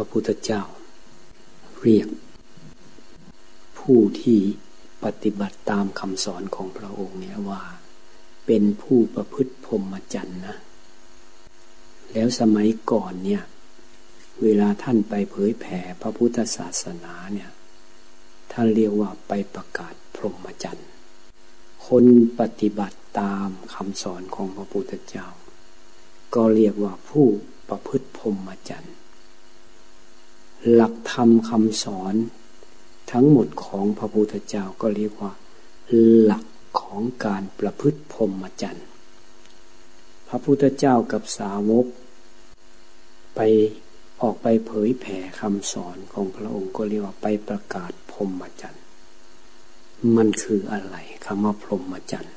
ระพุทธเจ้า เรียก ผู้ที่ปฏิบัติตามคำสอนของพระองค์เนี่ยว่า เป็นผู้ประพฤติพรหมจรรย์นะแล้วสมัยก่อนเนี่ย เวลาท่านไปเผยแผ่พระพุทธศาสนาเนี่ย ท่านเรียกว่าไปประกาศพรหมจรรย์คนปฏิบัติตามคำสอนของพระพุทธเจ้า ก็เรียกว่าผู้ประพฤติพรหมจรรย์ หลักธรรมคำสอน ทั้งหมดของพระพุทธเจ้าก็เรียกว่า หลักของการประพฤติพรหมจรรย์พระพุทธเจ้ากับสาวก ไปออกไปเผยแผ่คำสอนของพระองค์ก็เรียกว่าไปประกาศพรหมจรรย์มันคืออะไรคำว่าพรหมจรรย์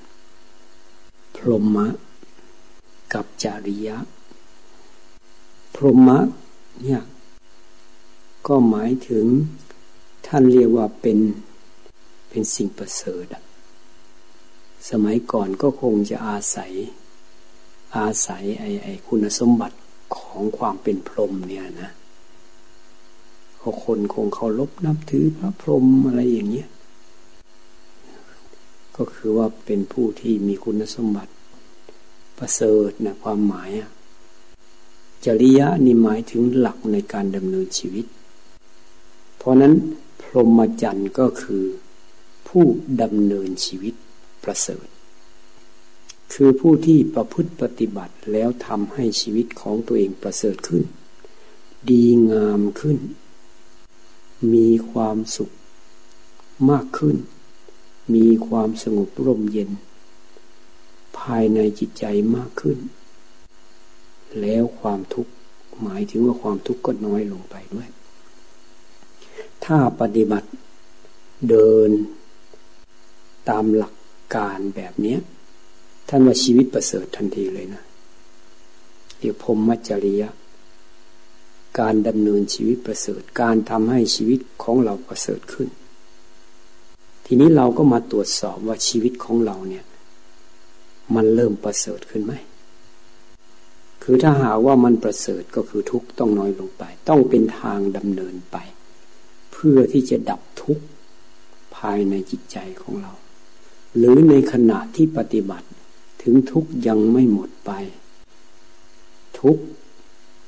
พรหมะ กับจริยะ พรหมะเนี่ย ก็หมายถึงท่านเรียกว่าเป็นเป็นสิ่งประเสริฐ สมัยก่อนก็คงจะอาศัย อาศัยไอ้ไอ้คุณสมบัติของความเป็นพรหมเนี่ยนะเขาคนคงเคารพนับถือพระพรหมอะไรอย่างเงี้ย ก็คือว่าเป็นผู้ที่มีคุณสมบัติ ประเสริฐนะความหมายอะจริยะนี่หมายถึงหลักในการดำเนินชีวิต เพราะนั้นพรหมจรรย์ก็คือผู้ดำเนินชีวิตประเสริฐ คือผู้ที่ประพฤติปฏิบัติแล้วทำให้ชีวิตของตัวเองประเสริฐขึ้น ดีงามขึ้น มีความสุขมากขึ้น มีความสงบร่มเย็น ภายในจิตใจมากขึ้น แล้วความทุกข์หมายถึงว่าความทุกข์ก็น้อยลงไปด้วย ถ้าปฏิบัติเดินตามหลักการแบบนี้ท่านว่าชีวิตประเสริฐทันทีเลยนะเดี๋ยวพรมมัจจริยะ การดำเนินชีวิตประเสริฐ การทำให้ชีวิตของเราประเสริฐขึ้น ทีนี้เราก็มาตรวจสอบว่าชีวิตของเราเนี่ย มันเริ่มประเสริฐขึ้นไหมคือถ้าหาว่ามันประเสริฐก็คือทุกต้องน้อยลงไป ต้องเป็นทางดำเนินไป พื่อที่จะดับทุกข์ภายในจิตใจของเรา หรือในขณะที่ปฏิบัติถึงทุกข์ยังไม่หมดไป ทุกข์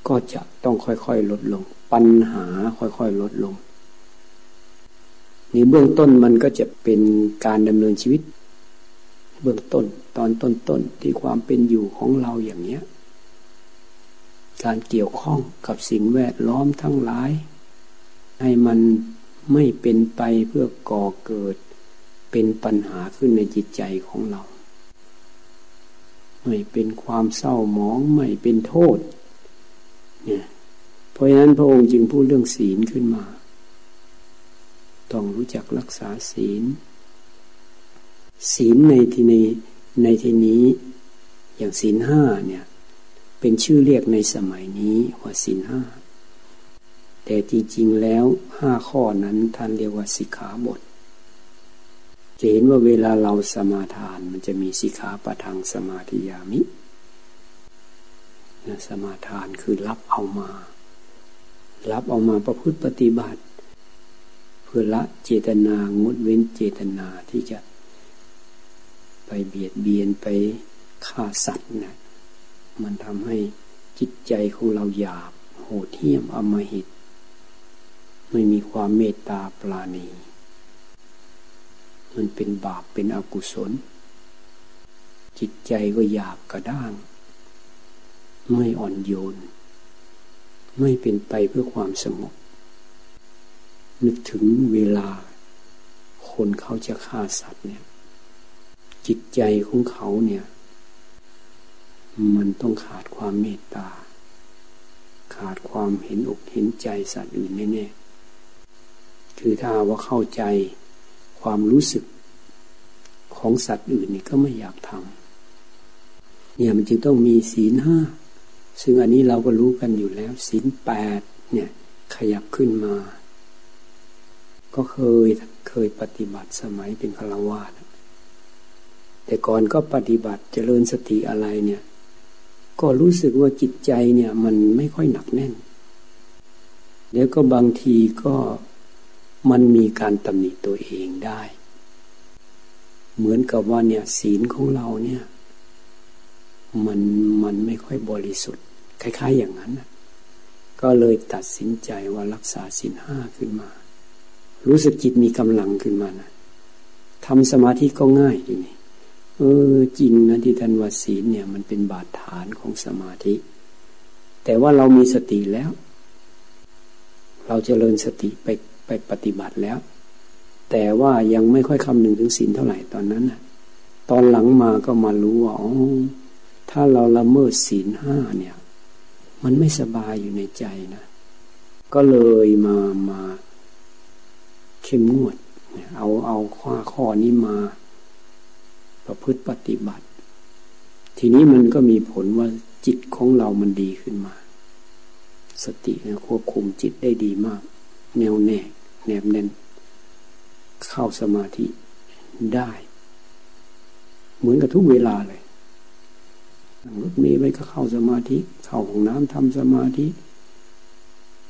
ก็จะต้องค่อยๆลดลง ปัญหาค่อยๆลดลงในเบื้องต้นมันก็จะเป็นการดำเนินชีวิต เบื้องต้นตอนต้นๆที่ความเป็นอยู่ของเราอย่างเนี้ย การเกี่ยวข้องกับสิ่งแวดล้อมทั้งหลาย ให้มันไม่เป็นไปเพื่อก่อเกิด เป็นปัญหาขึ้นในจิตใจของเรา ไม่เป็นความเศร้าหมองไม่เป็นโทษเนี่ยเพราะฉะนั้นพระองค์จึงพูดเรื่องศีลขึ้นมา ต้องรู้จักรักษาศีล ศีลในที่ในในที่นี้ อย่างศีลห้าเนี่ย เป็นชื่อเรียกในสมัยนี้ว่าศีลห้า แต่จริง ๆ แล้วห้าข้อนั้นท่านเรียกว่าสิกขาบท จะเห็นว่าเวลาเราสมาทานมันจะมีสิกขาปะทังสมาธิยามินะสมาทานคือรับเอามา รับเอามาประพฤติปฏิบัติ เพื่อละเจตนางดเว้นเจตนาที่จะ ไปเบียดเบียนไปฆ่าสัตว์นะมันทำให้จิตใจของเราหยาบโหดเหี้ยมอมหิต ไม่มีความเมตตาปราณี มันเป็นบาปเป็นอกุศล จิตใจก็หยาบกระด้าง ไม่อ่อนโยน ไม่เป็นไปเพื่อความสงบ นึกถึงเวลา คนเขาจะฆ่าสัตว์เนี่ย จิตใจของเขาเนี่ย มันต้องขาดความเมตตาขาดความเห็นอกเห็นใจสัตว์อื่นแน่ๆ คือถ้าว่าเข้าใจความรู้สึกของสัตว์อื่นนี่ก็ไม่อยากทำเนี่ยมันจึงต้องมีศีลห้าซึ่งอันนี้เราก็รู้กันอยู่แล้วศีลแปดเนี่ยขยับขึ้นมา ก็เคยเคยปฏิบัติสมัยเป็นฆราวาสแต่ก่อนก็ปฏิบัติเจริญสติอะไรเนี่ย ก็รู้สึกว่าจิตใจเนี่ย มันไม่ค่อยหนักแน่น แล้วก็บางทีก็ มันมีการตำหนิตัวเองได้ เหมือนกับว่าเนี่ยศีลของเราเนี่ย มันมันไม่ค่อยบริสุทธิ์ คล้าย ๆ อย่างนั้นก็เลยตัดสินใจว่ารักษาศีลห้าขึ้นมา รู้สึกจิตมีกำลังขึ้นมานะทำสมาธิก็ง่ายทีนี้เออจริงนะที่ท่านว่าศีลเนี่ยมันเป็นบาดฐานของสมาธิ แต่ว่าเรามีสติแล้ว เราจเจริญสติไป ไปปฏิบัติแล้ว แต่ว่ายังไม่ค่อยคำนึงถึงศีลเท่าไหร่ตอนนั้นนะตอนหลังมาก็มารู้ว่าอ๋อถ้าเราละเมิดศีลห้าเนี่ย มันไม่สบายอยู่ในใจนะ ก็เลยมามาเข้มงวด เอาเอาข้อข้อนี้มา ประพฤติปฏิบัติ ทีนี้มันก็มีผลว่าจิตของเรามันดีขึ้นมา สตินะควบคุมจิตได้ดีมาก แนวแน่แนบแน่นเข้าสมาธิได้ เหมือนกับทุกเวลาเลยนั่งรถเมย์ไปก็เข้าสมาธิ เข้าห้องน้ำทำสมาธิ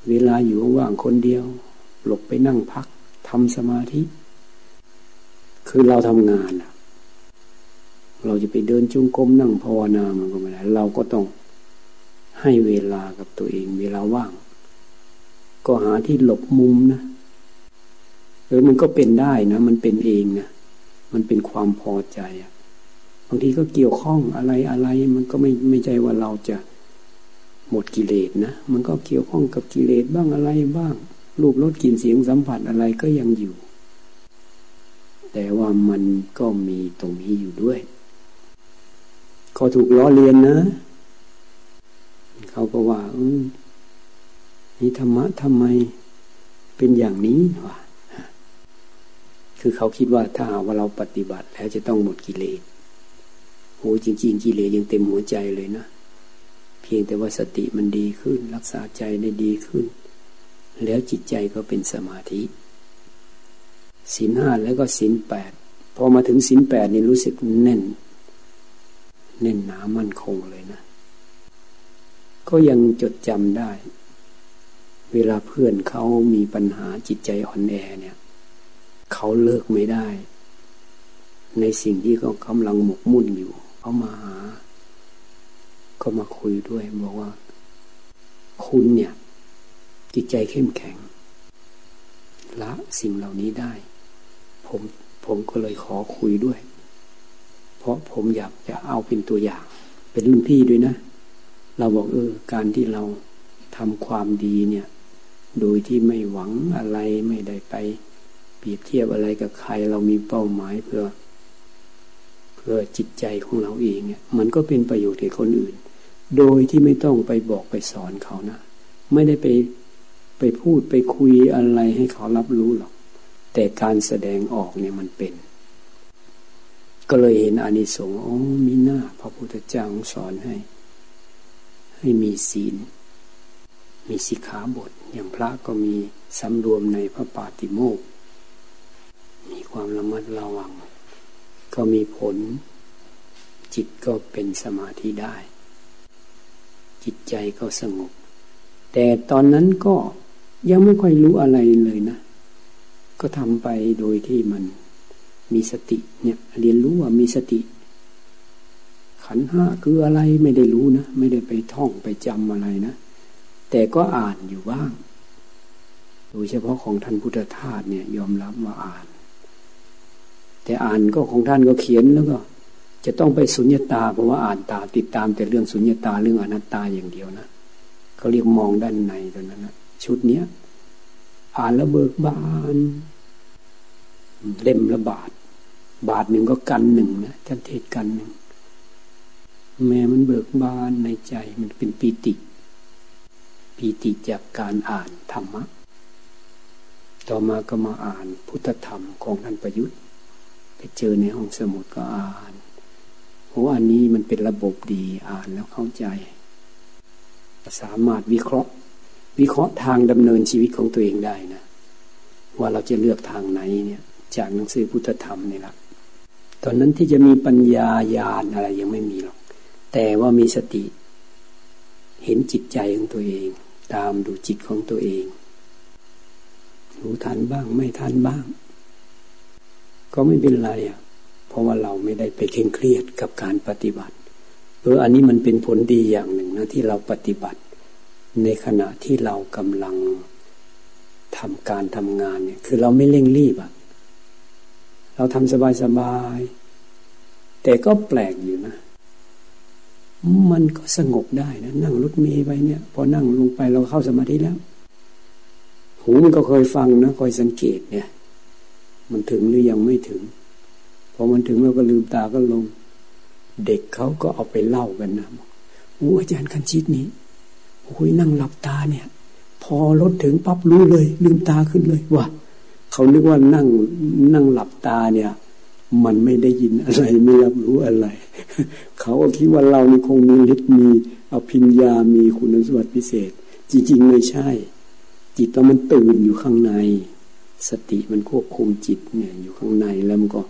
เวลาอยู่ว่างคนเดียว หลบไปนั่งพักทำสมาธิ คือเราทำงานเราจะไปเดินจงกรมนั่งภาวนามันก็ไม่ได้ เราก็ต้องให้เวลากับตัวเอง เวลาว่าง ก็หาที่หลบมุมนะเออมันก็เป็นได้นะ มันเป็นเองนะมันเป็นความพอใจอะบางทีก็เกี่ยวข้องอะไรอะไร มันก็ไม่ไม่ใจว่าเราจะหมดกิเลสนะมันก็เกี่ยวข้องกับกิเลสบ้างอะไรบ้าง รูปรสกลิ่นเสียงสัมผัสอะไรก็ยังอยู่ แต่ว่ามันก็มีตรงนี้อยู่ด้วยเขาถูกล้อเลียนนะ เขาก็ว่าอ นี่ธรรมะทำไมเป็นอย่างนี้วะคือเขาคิดว่าถ้าว่าเราปฏิบัติแล้วจะต้องหมดกิเลสโอ้จริง ๆ กิเลสยังเต็มหัวใจเลยนะ เพียงแต่ว่าสติมันดีขึ้น รักษาใจได้ดีขึ้น แล้วจิตใจก็เป็นสมาธิศีลห้าแล้วก็ศีลแปดพอมาถึงศีลแปดนี่รู้สึกแน่น แน่นหนามั่นคงเลยนะ ก็ยังจดจำได้ เวลาเพื่อนเขามีปัญหาจิตใจอ่อนแอเนี่ยเขาเลิกไม่ได้ ในสิ่งที่เขากำลังหมกมุ่นอยู่เขามาหา ก็มาคุยด้วยบอกว่า คุณเนี่ย จิตใจเข้มแข็ง ละสิ่งเหล่านี้ได้ ผมผมก็เลยขอคุยด้วย เพราะผมอยากจะเอาเป็นตัวอย่าง เป็นรุ่นพี่ด้วยนะ เราบอกเออ การที่เราทำความดีเนี่ย โดยที่ไม่หวังอะไรไม่ได้ไปเปรียบเทียบอะไรกับใคร เรามีเป้าหมายเพื่อ เพื่อจิตใจของเราเองเนี่ยมันก็เป็นประโยชน์แก่คนอื่น โดยที่ไม่ต้องไปบอกไปสอนเขานะ ไม่ได้ไปไปพูดไปคุยอะไรให้เขารับรู้หรอก แต่การแสดงออกเนี่ยมันเป็น ก็เลยเห็นอานิสงส์อ๋อมีหน้าพระพุทธเจ้าสอนให้ ให้มีศีล มีสิกขาบท อย่างพระก็มีสำรวมในพระปาติโมกมีความระมัดระวัง ก็มีผล จิตก็เป็นสมาธิได้ จิตใจก็สงบ แต่ตอนนั้นก็ยังไม่ค่อยรู้อะไรเลยนะ ก็ทำไปโดยที่มันมีสติเนี่ยเรียนรู้ว่ามีสติ ขันห้าคืออะไรไม่ได้รู้นะ ไม่ได้ไปท่องไปจำอะไรนะ แต่ก็อ่านอยู่บ้าง ดยเฉพาะของท่านพุทธทาสเนี่ยยอมรับว่าอ่าน แต่อ่านก็ของท่านก็เขียนแล้วก็จะต้องไปสุญญตาเพราะว่าอ่านตาติดตามแต่เรื่องสุญญตาเรื่องอนัตตาอย่างเดียวนะเขาเรียกมองด้านในตรงนั้นนะชุดเนี้ยอ่านแล้วเบิกบาน เล่มละบาท บาทหนึ่งก็กันหนึ่งนะท่านเทศกันหนึ่งแม้มันเบิกบานในใจมันเป็นปีติปีติจากการอ่านธรรมะ ต่อมาก็มาอ่านพุทธธรรมของท่านประยุทธ์ ไปเจอในห้องสมุดก็อ่านโอ้อันนี้มันเป็นระบบดีอ่านแล้วเข้าใจ สามารถวิเคราะห์ วิเคราะห์ทางดำเนินชีวิตของตัวเองได้นะ ว่าเราจะเลือกทางไหนเนี่ย จากหนังสือพุทธธรรมนี่แหละตอนนั้นที่จะมีปัญญาญาณอะไรยังไม่มีหรอก แต่ว่ามีสติ เห็นจิตใจของตัวเอง ตามดูจิตของตัวเอง ทันบ้าง ไม่ทันบ้าง ก็ไม่เป็นไรอะ เพราะว่าเราไม่ได้ไปเคร่งเครียดกับการปฏิบัติเอออันนี้มันเป็นผลดีอย่างหนึ่งนะที่เราปฏิบัติ ในขณะที่เรากำลังทำการทำงานเนี่ย คือเราไม่เร่งรีบอะเราทำสบายๆแต่ก็แปลกอยู่นะ มันก็สงบได้นะ นั่งรถเมย์ไปเนี่ย พอนั่งลงไปเราเข้าสมาธิแล้ว หูมันก็คอยฟังนะคอยสังเกตเนี่ย มันถึงหรือยังไม่ถึง พอมันถึงเราก็ลืมตาก็ลง เด็กเขาก็เอาไปเล่ากันนะโอ้อาจารย์คันชิดนี้โอ้ยนั่งหลับตาเนี่ย พอรถถึงปั๊บรู้เลย ลืมตาขึ้นเลยว่าเขานึกว่านั่งนั่งหลับตาเนี่ย มันไม่ได้ยินอะไรไม่รับรู้อะไร เขาก็คิดว่าเรานี่คงมีฤทธิ์มีอภิญญามีคุณสมบัติพิเศษ จริง ๆ ไม่ใช่ จิตเรามันตื่นอยู่ข้างใน สติมันควบคุมจิตเนี่ยอยู่ข้างในแล้วมันก็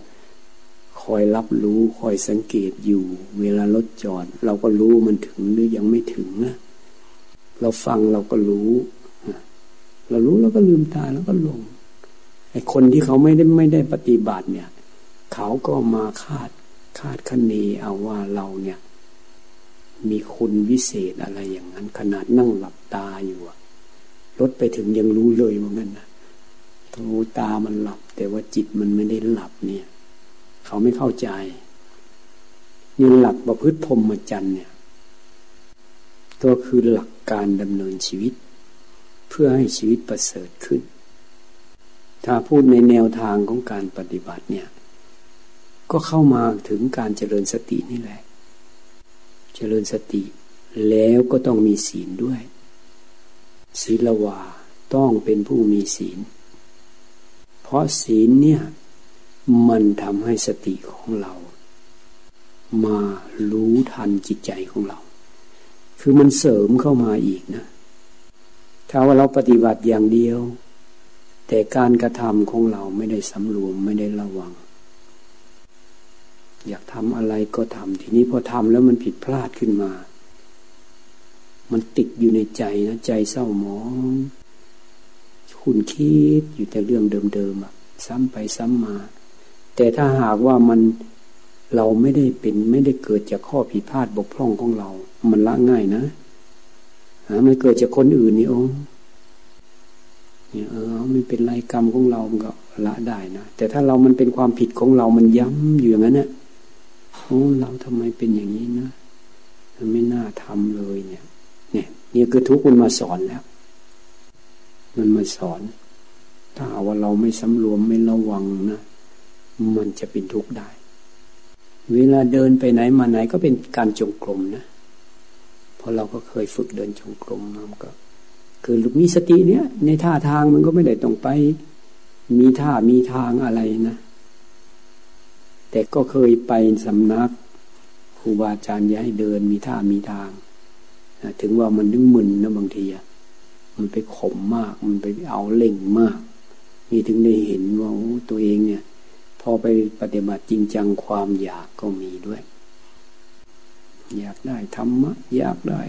คอยรับรู้คอยสังเกตอยู่ เวลารถจอด เราก็รู้มันถึงหรือยังไม่ถึงนะเราฟังเราก็รู้ เรารู้แล้วก็ลืมตาแล้วก็ลงไอ้คนที่เขาไม่ได้ไม่ได้ปฏิบัติเนี่ย เขาก็มาคาดคาดคะเนเอาว่าเราเนี่ย มีคุณวิเศษอะไรอย่างนั้นขนาดนั่งหลับตาอยู่ รถไปถึงยังรู้เลยว่างั้นนะทูตามันหลับ แต่ว่าจิตมันไม่ได้หลับเนี่ย เขาไม่เข้าใจนี่หลักประพฤติพรหมจรรย์เนี่ย ก็คือหลักการดำเนินชีวิต เพื่อให้ชีวิตประเสริฐขึ้น ถ้าพูดในแนวทางของการปฏิบัติเนี่ย ก็เข้ามาถึงการเจริญสตินี่แหละ เจริญสติแล้วก็ต้องมีศีลด้วย ศีลวาต้องเป็นผู้มีศีล เพราะศีลเนี่ยมันทำให้สติของเรา มารู้ทันจิตใจของเรา คือมันเสริมเข้ามาอีกนะ ถ้าว่าเราปฏิบัติอย่างเดียว แต่การกระทำของเราไม่ได้สำรวมไม่ได้ระวัง อยากทำอะไรก็ทำทีนี้พอทำแล้วมันผิดพลาดขึ้นมา มันติดอยู่ในใจนะใจเศร้าหมองคุณคิดอยู่แต่เรื่องเดิมๆอะซ้ำไปซ้ำมา แต่ถ้าหากว่ามันเราไม่ได้เป็นไม่ได้เกิดจากข้อผิดพลาดบกพร่องของเรา มันละง่ายนะหาไม่เกิดจากคนอื่นนี่โอ้เนี่ยเออมันเป็นไรกรรมของเรามันก็ละได้นะแต่ถ้าเรามันเป็นความผิดของเรามันย้ำอยู่อย่างนั้นเนี่ยโอ้เราทำไมเป็นอย่างนี้นะมันไม่น่าทำเลยเนี่ย เนี่ยนี่คือทุกข์มันมาสอนแล้ว มันมาสอน ถ้าว่าเราไม่สำรวมไม่ระวังนะมันจะเป็นทุกข์ได้ เวลาเดินไปไหนมาไหนก็เป็นการจงกรมนะเพราะเราก็เคยฝึกเดินจงกรมมันก็คือมีสติเนี่ย ในท่าทางมันก็ไม่ได้ต้องไป มีท่ามีทางอะไรนะแต่ก็เคยไปสำนักครูบาอาจารย์ย้ายเดินมีท่ามีทาง ถึงว่ามันนึงมึนนะบางทีอะมันไปขมมาก มันไปเอาเล่งมากมีถึงได้เห็นว่าตัวเองเนี่ย พอไปปฏิบัติจริงจังความอยากก็มีด้วย อยากได้ธรรมะ อยากได้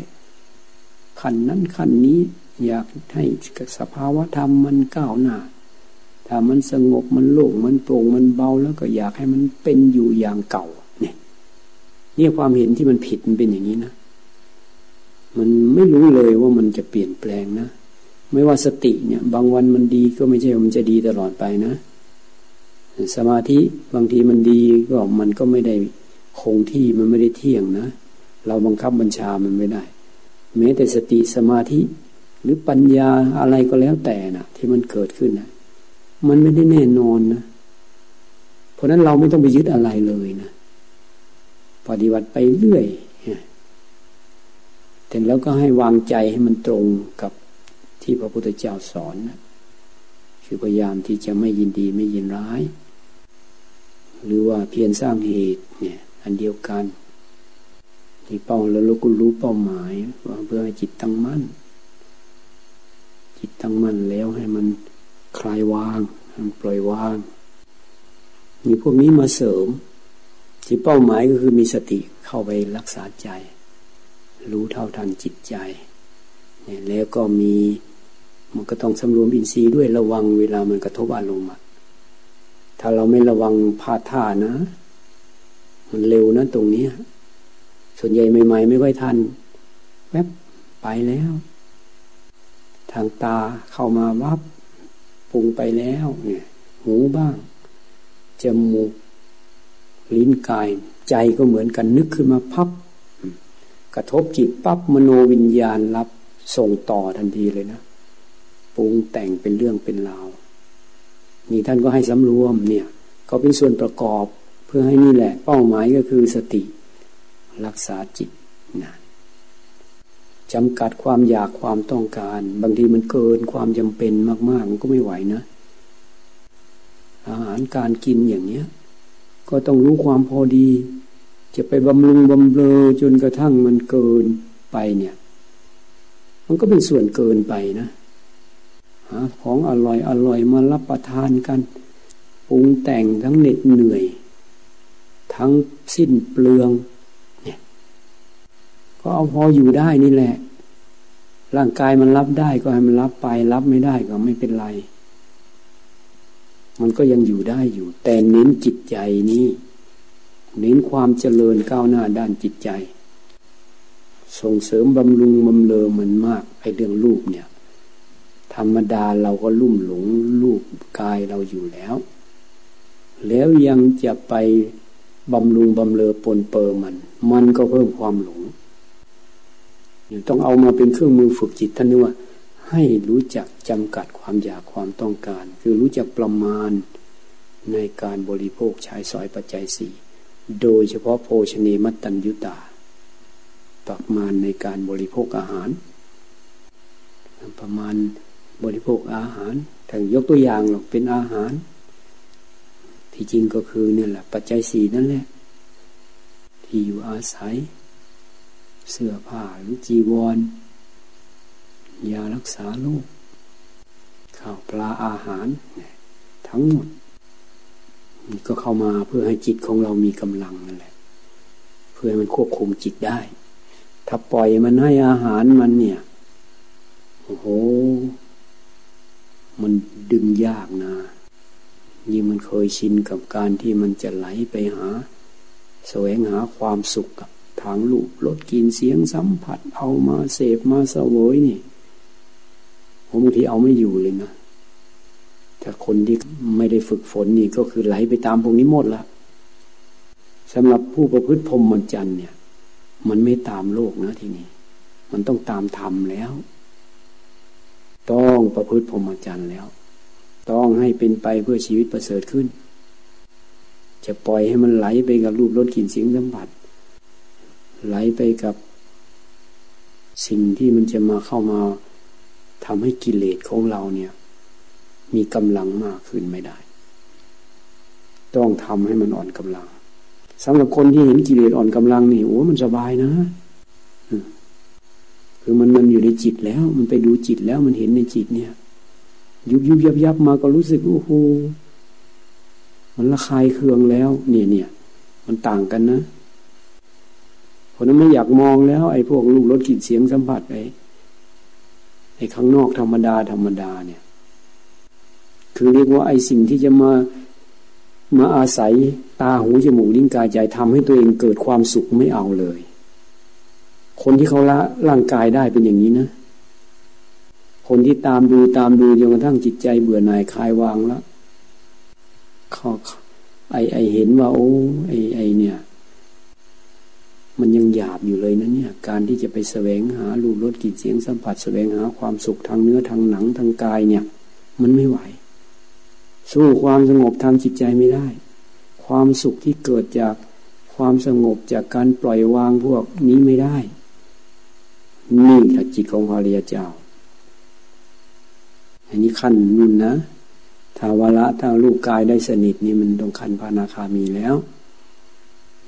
ขั้นนั้นขั้นนี้อยากให้สภาวะธรรมมันก้าวหน้า ถ้ามันสงบมันโล่งมันโปร่งมันเบาแล้วก็อยากให้มันเป็นอยู่อย่างเก่า เนี่ยนี่ความเห็นที่มันผิดมันเป็นอย่างนี้นะ มันไม่รู้เลยว่ามันจะเปลี่ยนแปลงนะ ไม่ว่าสติเนี่ย บางวันมันดีก็ไม่ใช่มันจะดีตลอดไปนะ สมาธิบางทีมันดีก็มันก็ไม่ได้คงที่มันไม่ได้เที่ยงนะ เราบังคับบัญชามันไม่ได้ แม้แต่สติสมาธิ หรือปัญญาอะไรก็แล้วแต่นะที่มันเกิดขึ้นนะมันไม่ได้แน่นอนนะ เพราะนั้นเราไม่ต้องไปยึดอะไรเลยนะ ปฏิบัติไปเรื่อย แต่แล้วก็ให้วางใจให้มันตรงกับที่พระพุทธเจ้าสอนนะคือพยายามที่จะไม่ยินดีไม่ยินร้าย หรือว่าเพียรสร้างเหตุเนี่ยอันเดียวกันที่เป้าแล้วเราก็รู้เป้าหมายว่าเพื่อให้จิตตั้งมั่น จิตตั้งมั่นแล้วให้มันคลายวางปล่อยวางมีพวกนี้มาเสริม ที่เป้าหมายก็คือมีสติเข้าไปรักษาใจ รู้เท่าทันจิตใจเนี่ยแล้วก็มีมันก็ต้องสำรวมอินทรีย์ด้วยระวังเวลามันกระทบอารมณ์ถ้าเราไม่ระวังพลาดท่านะ มันเร็วนะตรงนี้ส่วนใหญ่ใหม่ๆ ไม่ค่อยทันแวบไปแล้ว ทางตาเข้ามาวับปรุงไปแล้วเนี่ยหูบ้างจมูกลิ้นกาย ใจก็เหมือนกันนึกขึ้นมาพับ กระทบจิตปั๊บมโนวิญญาณรับส่งต่อทันทีเลยนะปรุงแต่งเป็นเรื่องเป็นราวนี่ท่านก็ให้สำรวมเนี่ย ก็เป็นส่วนประกอบเพื่อให้นี่แหละ เป้าหมายก็คือสติ รักษาจิตนะจำกัดความอยากความต้องการ บางทีมันเกินความจำเป็นมาก ๆ มันก็ไม่ไหวนะ อาหารการกินอย่างเนี้ย ก็ต้องรู้ความพอดี จะไปบำรุงบำเรอจนกระทั่งมันเกินไปเนี่ย มันก็เป็นส่วนเกินไปนะหาของอร่อยอร่อยมารับประทานกันปรุงแต่งทั้งเหน็ดเหนื่อย ทั้งสิ้นเปลืองเนี่ยก็เอาพออยู่ได้นี่แหละ ร่างกายมันรับได้ก็ให้มันรับไปรับไม่ได้ก็ไม่เป็นไร มันก็ยังอยู่ได้อยู่ แต่เน้นจิตใจนี้ เน้นความเจริญก้าวหน้าด้านจิตใจ ส่งเสริมบำรุงบำเรอมันมากไอเรื่องรูปเนี่ย ธรรมดาเราก็ลุ่มหลงรูปกายเราอยู่แล้ว แล้วยังจะไปบำรุงบำเรอปนเปอร์มัน มันก็เพิ่มความหลงต้องเอามาเป็นเครื่องมือฝึกจิตท่านว่า ให้รู้จักจำกัดความอยากความต้องการ คือรู้จักประมาณในการบริโภคใช้สอยปัจจัยสี่ โดยเฉพาะโภชเนมัตตัญยุตาประมาณในการบริโภคอาหาร ประมาณบริโภคอาหารถ้ายกตัวอย่างหรอกเป็นอาหาร ที่จริงก็คือเนี่ยแหละ ปัจจัยสี่นั่นแหละ ที่อยู่อาศัย เสื้อผ้าหรือจีวร ยารักษาโรคข้าวปลาอาหาร ทั้งหมด ก็เข้ามาเพื่อให้จิตของเรามีกำลังนั่นแหละ เพื่อให้มันควบคุมจิตได้ ถ้าปล่อยมันให้อาหารมันเนี่ยโอ้โห มันดึงยากนะยิ่งมันเคยชินกับการที่มันจะไหลไปหา แสวงหาความสุขกับทางลูกรถกินเสียงสัมผัส เอามาเสพมาเสวยนี่ผมบางทีเอาไม่อยู่เลยนะ ถ้าคนที่ไม่ได้ฝึกฝนนี่ก็คือไหลไปตามพวกนี้หมดละสำหรับผู้ประพฤติพรหมจรรย์เนี่ย มันไม่ตามโลกนะทีนี้มันต้องตามธรรมแล้ว ต้องประพฤติพรหมจรรย์แล้ว ต้องให้เป็นไปเพื่อชีวิตประเสริฐขึ้น จะปล่อยให้มันไหลไปกับรูปรสกลิ่นเสียงสัมผัสไหลไปกับสิ่งที่มันจะมาเข้ามาทำให้กิเลสของเราเนี่ย มีกำลังมากขึ้นไม่ได้ ต้องทำให้มันอ่อนกำลังสำหรับคนที่เห็นกิเลสอ่อนกำลังนี่โอ้มันสบายนะคือมันมันอยู่ในจิตแล้ว มันไปดูจิตแล้วมันเห็นในจิตเนี่ย ยุบยุบยับยับมาก็รู้สึกโอ้โหมันละคายเคืองแล้ว เนี่ยเนี่ยมันต่างกันนะเพราะนั้นไม่อยากมองแล้ว ไอ้พวกลูกรถกลิ่นเสียงสัมผัสไอ้ไอ้ข้างนอกธรรมดาธรรมดาเนี่ย คือเรียกว่าไอ้สิ่งที่จะมามาอาศัยตาหูจมูกลิ้นกายใจทำให้ตัวเองเกิดความสุขไม่เอาเลย คนที่เขาละร่างกายได้เป็นอย่างนี้นะ คนที่ตามดูตามดูจนกระทั่งจิตใจเบื่อหน่ายคลายวางแล้วเขาไอไอเห็นว่า โอ้ไอไอเนี่ย มันยังหยาบอยู่เลยนะเนี่ย การที่จะไปแสวงหารูปรสกลิ่นเสียงสัมผัสแสวงหาความสุขทางเนื้อทางหนังทางกายเนี่ย มันไม่ไหว สู้ความสงบทางจิตใจไม่ได้ ความสุขที่เกิดจากความสงบจากการปล่อยวางพวกนี้ไม่ได้ นี่แหละจิตของพระริยเจ้า อันนี้ขั้นนุ่นนะถ้าวละถ้าลูกกายได้สนิทนี่มันต้องขั้นพานาคามีแล้ว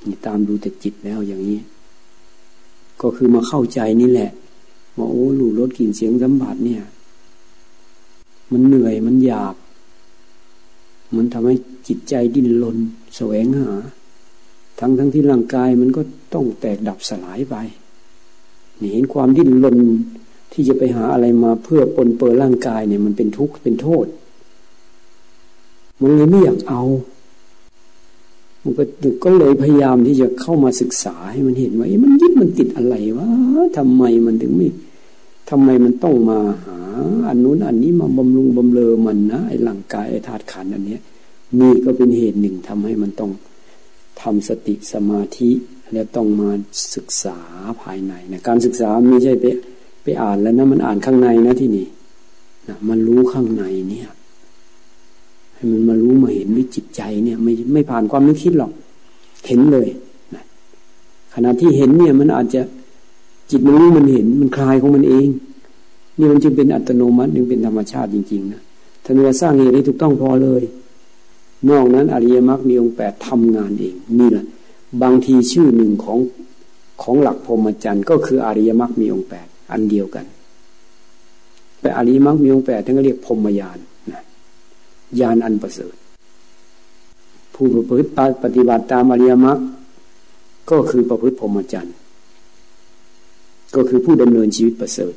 นี่ตามดูแต่จิตแล้วอย่างนี้ ก็คือมาเข้าใจนี่แหละว่าโอ้ลูรสกลิ่นเสียงสัมผัสเนี่ย มันเหนื่อยมันหยาบ มันทำให้จิตใจดิ้นรนแสวงหา ทั้งทั้งที่ร่างกายมันก็ต้องแตกดับสลายไปเห็นความดิ้นรนที่จะไปหาอะไรมาเพื่อปนเปื้อร่างกายเนี่ยมันเป็นทุกข์เป็นโทษ มันเลยไม่อยากเอา มันก็ก็เลยพยายามที่จะเข้ามาศึกษาให้มันเห็นว่ามันยึดมันติดอะไรวะทำไมมันถึงไม่ ทำไมมันต้องมาหาอันนู้นอันนี้มาบำรุงบำเรอมันนะไอ้ร่างกายไอ้ธาตุขันอันเนี้ยนี่ก็เป็นเหตุหนึ่งทำให้มันต้องทำสติสมาธิแล้วต้องมาศึกษาภายในนะการศึกษาไม่ใช่ไปไปอ่านแล้วนะมันอ่านข้างในนะที่นี่นะมันรู้ข้างในเนี่ย ให้มันมารู้มาเห็นด้วยจิตใจเนี่ย ไม่ไม่ผ่านความนึกคิดหรอก เห็นเลยนะขณะที่เห็นเนี่ยมันอาจจะ จิตมันรู้มันเห็นมันคลายของมันเอง นี่มันจึงเป็นอัตโนมัติจึงเป็นธรรมชาติจริงๆนะท่านว่าสร้างเหตุให้ถูกต้องพอเลย นอกนั้นอริยมรรคมีองค์แปดทำงานเองนี่แหละบางทีชื่อหนึ่งของของหลักพรหมจรรย์ก็คืออริยมรรคมีองค์แปดอันเดียวกัน แต่อริยมรรคมีองค์แปดท่านก็เรียกพรหมญาณนะญาณอันประเสริฐผู้ประพฤติปฏิบัติตามอริยมรรคก็คือประพฤติพรหมจรรย์ ก็คือผู้ดำเนินชีวิตประเสริฐ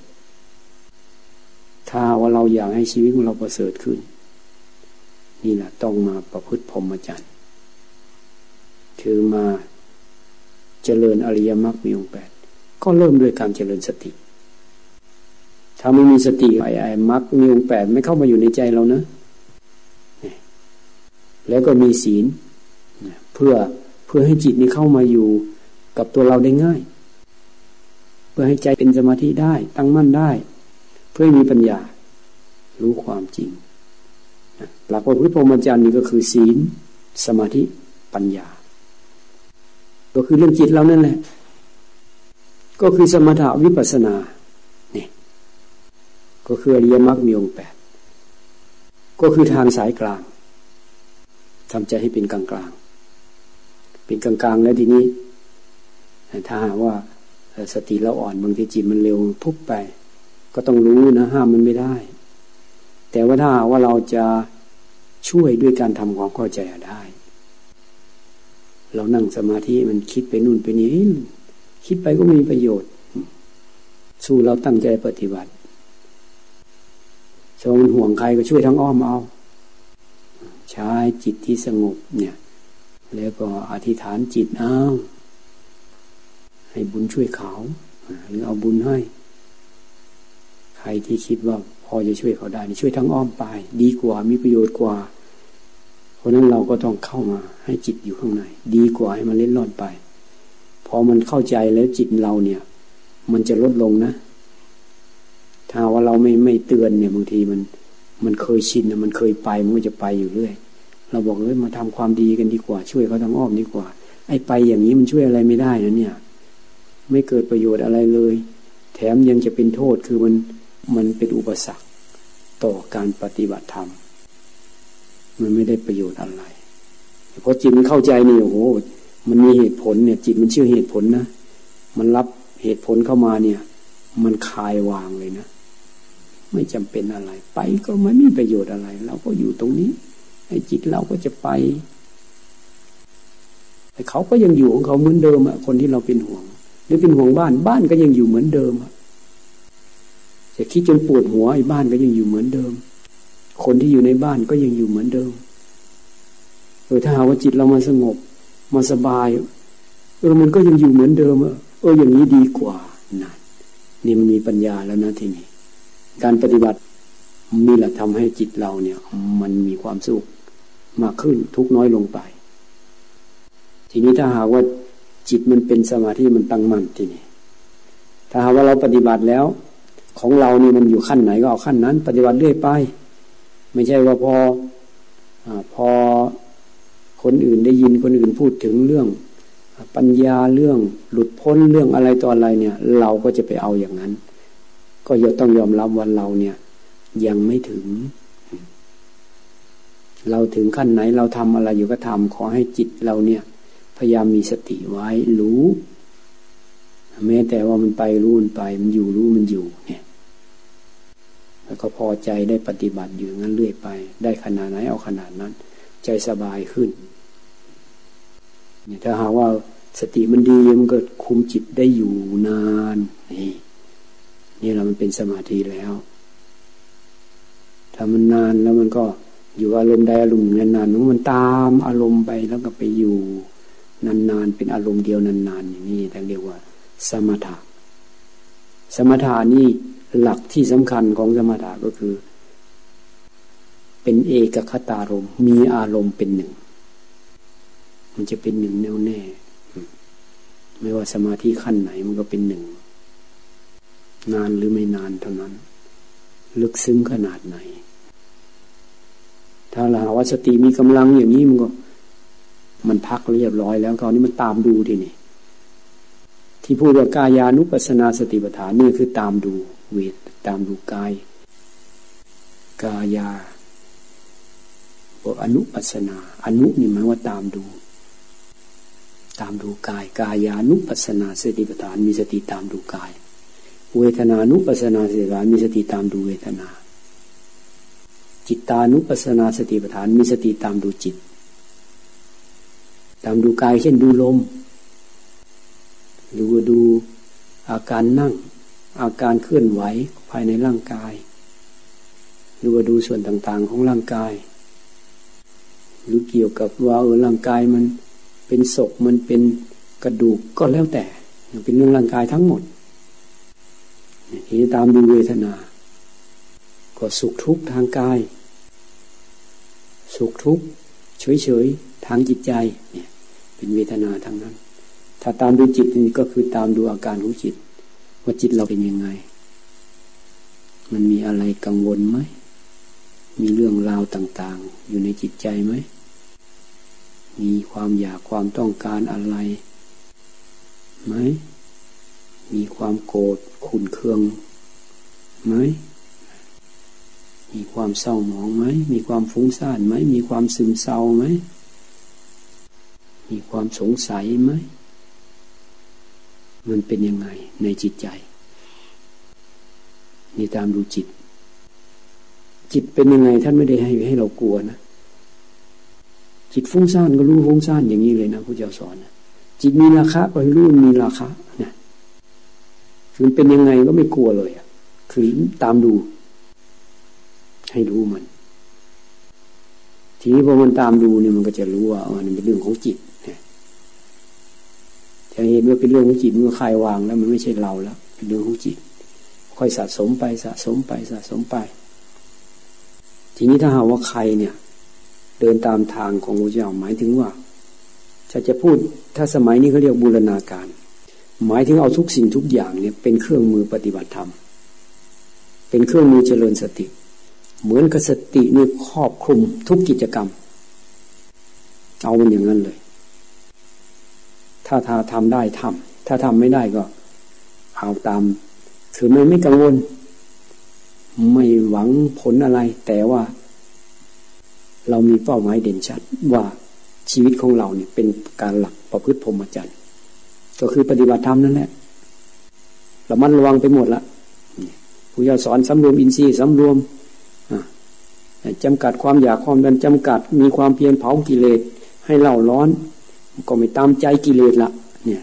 ถ้าว่าเราอยากให้ชีวิตของเราประเสริฐขึ้น นี่แหละต้องมาประพฤติพรหมจรรย์คือมาเจริญอริยมรรคมีองค์แปดก็เริ่มด้วยการเจริญสติ ถ้าไม่มีสติไอ้ไอ้มรรคมีองค์แปดไม่เข้ามาอยู่ในใจเรานะแล้วก็มีศีลเพื่อเพื่อให้จิตนี้เข้ามาอยู่กับตัวเราได้ง่าย เพื่อให้ใจเป็นสมาธิได้ ตั้งมั่นได้ เพื่อให้มีปัญญา รู้ความจริงหลักพระพุทธพรหมจรรย์นี่ก็คือศีล สมาธิปัญญา ก็คือเรื่องจิตเรานั่นแหละ ก็คือสมถะวิปัสนาเนี่ยก็คืออริยมรรคมีองค์แปดก็คือทางสายกลางทำใจให้เป็นกลางกลางเป็นกลางกลางแล้วทีนี้ถ้าหากว่า สติเราอ่อนบางทีจิตมันเร็วพุบไป ก็ต้องรู้นะห้ามมันไม่ได้ แต่ว่าถ้าว่าเราจะช่วยด้วยการทำความเข้าใจได้ เรานั่งสมาธิมันคิดไปนู่นไปนี้คิดไปก็มีประโยชน์ สู้เราตั้งใจปฏิบัติชมันห่วงใครก็ช่วยทั้งอ้อมเอา ใช้จิตที่สงบเนี่ย แล้วก็อธิษฐานจิตเอา ให้บุญช่วยเขาหรือเอาบุญให้ ใครที่คิดว่าพอจะช่วยเขาได้ช่วยทั้งอ้อมไป ดีกว่ามีประโยชน์กว่า เพราะนั้นเราก็ต้องเข้ามาให้จิตอยู่ข้างใน ดีกว่าให้มันเล่นล่อนไป พอมันเข้าใจแล้วจิตเราเนี่ย มันจะลดลงนะ ถ้าว่าเราไม่ไม่เตือนเนี่ยบางทีมัน มันเคยชินนะมันเคยไปมันก็จะไปอยู่เรื่อยเราบอกเลยมาทำความดีกันดีกว่า ช่วยเขาทางอ้อมดีกว่า ไอ้ไปอย่างนี้มันช่วยอะไรไม่ได้นะเนี่ย ไม่เกิดประโยชน์อะไรเลย แถมยังจะเป็นโทษคือมันมันเป็นอุปสรรคต่อการปฏิบัติธรรม มันไม่ได้ประโยชน์อะไรเพราะจิตมันเข้าใจนี่โอ้โหมันมีเหตุผลเนี่ย จิตมันเชื่อเหตุผลนะมันรับเหตุผลเข้ามาเนี่ย มันคลายวางเลยนะไม่จำเป็นอะไร ไปก็ไม่มีประโยชน์อะไร เราก็อยู่ตรงนี้ไอ้จิตเราก็จะไปแต่เขาก็ยังอยู่ของเขาเหมือนเดิมอะคนที่เราเป็นห่วง รือเป็นห่วงบ้านบ้านก็ยังอยู่เหมือนเดิมจะคิดจนปวดหัวไอ้บ้านก็ยังอยู่เหมือนเดิม คนที่อยู่ในบ้านก็ยังอยู่เหมือนเดิมเออถ้าหาว่าจิตเรามาสงบมาสบายเออมันก็ยังอยู่เหมือนเดิมเอออย่างนี้ดีกว่านะนี่มันมีปัญญาแล้วนะทีนี้การปฏิบัติมีแหละทำให้จิตเราเนี่ย มันมีความสุขมากขึ้นทุกน้อยลงไป ทีนี้ถ้าหากว่า จิตมันเป็นสมาธิมันตั้งมั่นทีนี้ถ้าหากว่าเราปฏิบัติแล้ว ของเรานี่มันอยู่ขั้นไหนก็เอาขั้นนั้น ปฏิบัติเรื่อยไป ไม่ใช่ว่าพออพอคนอื่นได้ยินคนอื่นพูดถึงเรื่อง ปัญญาเรื่องหลุดพ้นเรื่องอะไรต่ออะไรเนี่ย เราก็จะไปเอาอย่างนั้น ก็ยต้องยอมรับว่าเราเนี่ย ยังไม่ถึง เราถึงขั้นไหนเราทำอะไรอยู่ก็ทำขอให้จิตเราเนี่ย พยายามมีสติไว้รู้แม้แต่ว่ามันไปรู้มันไปมันอยู่รู้มันอยู่เนี่ยแล้วก็พอใจได้ปฏิบัติอยู่งั้นเรื่อยไป ได้ขนาดไหนเอาขนาดนั้น ใจสบายขึ้นเนี่ยถ้าหากว่าสติมันดีมันก็คุมจิตได้อยู่นานนี่นี่เรามันเป็นสมาธิแล้ว ถ้ามันนานแล้วมันก็อยู่อารมณ์ใดอารมณ์นานๆมันตามอารมณ์ไปแล้วก็ไปอยู่ นานๆ เป็นอารมณ์เดียวนานๆอย่างนี้เรียกว่า สมถะ สมถะนี่หลักที่สำคัญของสมถะก็คือ เป็นเอกคตารมมีอารมณ์เป็นหนึ่ง มันจะเป็นหนึ่งแน่วแน่ ไม่ว่าสมาธิขั้นไหนมันก็เป็นหนึ่ง นานหรือไม่นานเท่านั้น ลึกซึ้งขนาดไหน ถ้าเราว่าสติมีกำลังอย่างนี้มันก็ มันพักเรียบร้อยแล้วคราวนี้มันตามดูทีนี่ที่พูดว่ากายานุปัสนาสติปัฏฐานนี่คือตามดูเวทตามดูกาย กายาบอกอนุปัสนา อนุนี่หมายว่าตามดู ตามดูกาย กายานุปัสนาสติปัฏฐานมีสติตามดูกาย เวทนานุปัสนาสติปัฏฐานมีสติตามดูเวทนา จิตานุปัสนาสติปัฏฐานมีสติตามดูจิต ตามดูกายเช่นดูลมหรือว่าดูอาการนั่ง อาการเคลื่อนไหวภายในร่างกายหรือว่าดูส่วนต่างๆของร่างกาย หรือเกี่ยวกับว่าเออร่างกายมันเป็นศพมันเป็นกระดูกก็แล้วแต่เป็นเรื่องร่างกายทั้งหมดทีนี้ตามดูเวทนา ก็สุขทุกข์ทางกาย สุขทุกข์เฉยๆทางจิตใจเนี่ย เป็นเวทนาทางนั้น ถ้าตามดูจิตนี่ก็คือตามดูอาการของจิต ว่าจิตเราเป็นยังไง มันมีอะไรกังวลไหม มีเรื่องราวต่าง ๆ อยู่ในจิตใจไหม มีความอยากความต้องการอะไรไหม มีความโกรธขุนเคืองไหมมีความเศร้าหมองไหม มีความฟุ้งซ่านไหม มีความซึมเศร้าไหม มีความสงสัยไหม มันเป็นยังไงในจิตใจ นี่ตามดูจิต จิตเป็นยังไงท่านไม่ได้ให้ให้เรากลัวนะ จิตฟุ้งซ่านก็รู้ฟุ้งซ่านอย่างนี้เลยนะพระเจ้าสอนนะจิตมีราคาก็ให้รู้มีราคานี่ยคือเป็นยังไงก็ไม่กลัวเลยอะ คือตามดู ให้รู้มันทีนี้พอมันตามดูเนี่ยมันก็จะรู้ว่ามันเป็นเรื่องของจิต จะเห็นว่าเป็นเรื่องของจิตเมื่อคลายวางแล้วมันไม่ใช่เราแล้ว เป็นเรื่องของจิต ค่อยสะสมไปสะสมไปสะสมไป ทีนี้ถ้าหาว่าใครเนี่ย เดินตามทางของพระเจ้าหมายถึงว่าจะจะพูดถ้าสมัยนี้เขาเรียกบูรณาการ หมายถึงเอาทุกสิ่งทุกอย่างเนี่ย เป็นเครื่องมือปฏิบัติธรรม เป็นเครื่องมือเจริญสติ เหมือนกับสตินี่ครอบคลุมทุกกิจกรรม เอามันอย่างนั้นเลย ถ้าถ้าทำได้ทำถ้าทำไม่ได้ก็เอาตามคือไม่ไม่กังวล ไม่หวังผลอะไร แต่ว่า เรามีเป้าหมายเด่นชัดว่าชีวิตของเราเนี่ยเป็นการหลักประพฤติพรหมจรรย์ก็คือปฏิบัติธรรมนั่นแหละเรามันระวังไปหมดละผู้ยาสอนสำรวมอินทรีย์สำรวมจำกัดความอยากความดันจำกัด มีความเพียรเผากิเลสให้เล่าร้อน ก็ไม่ตามใจกิเลสละเนี่ย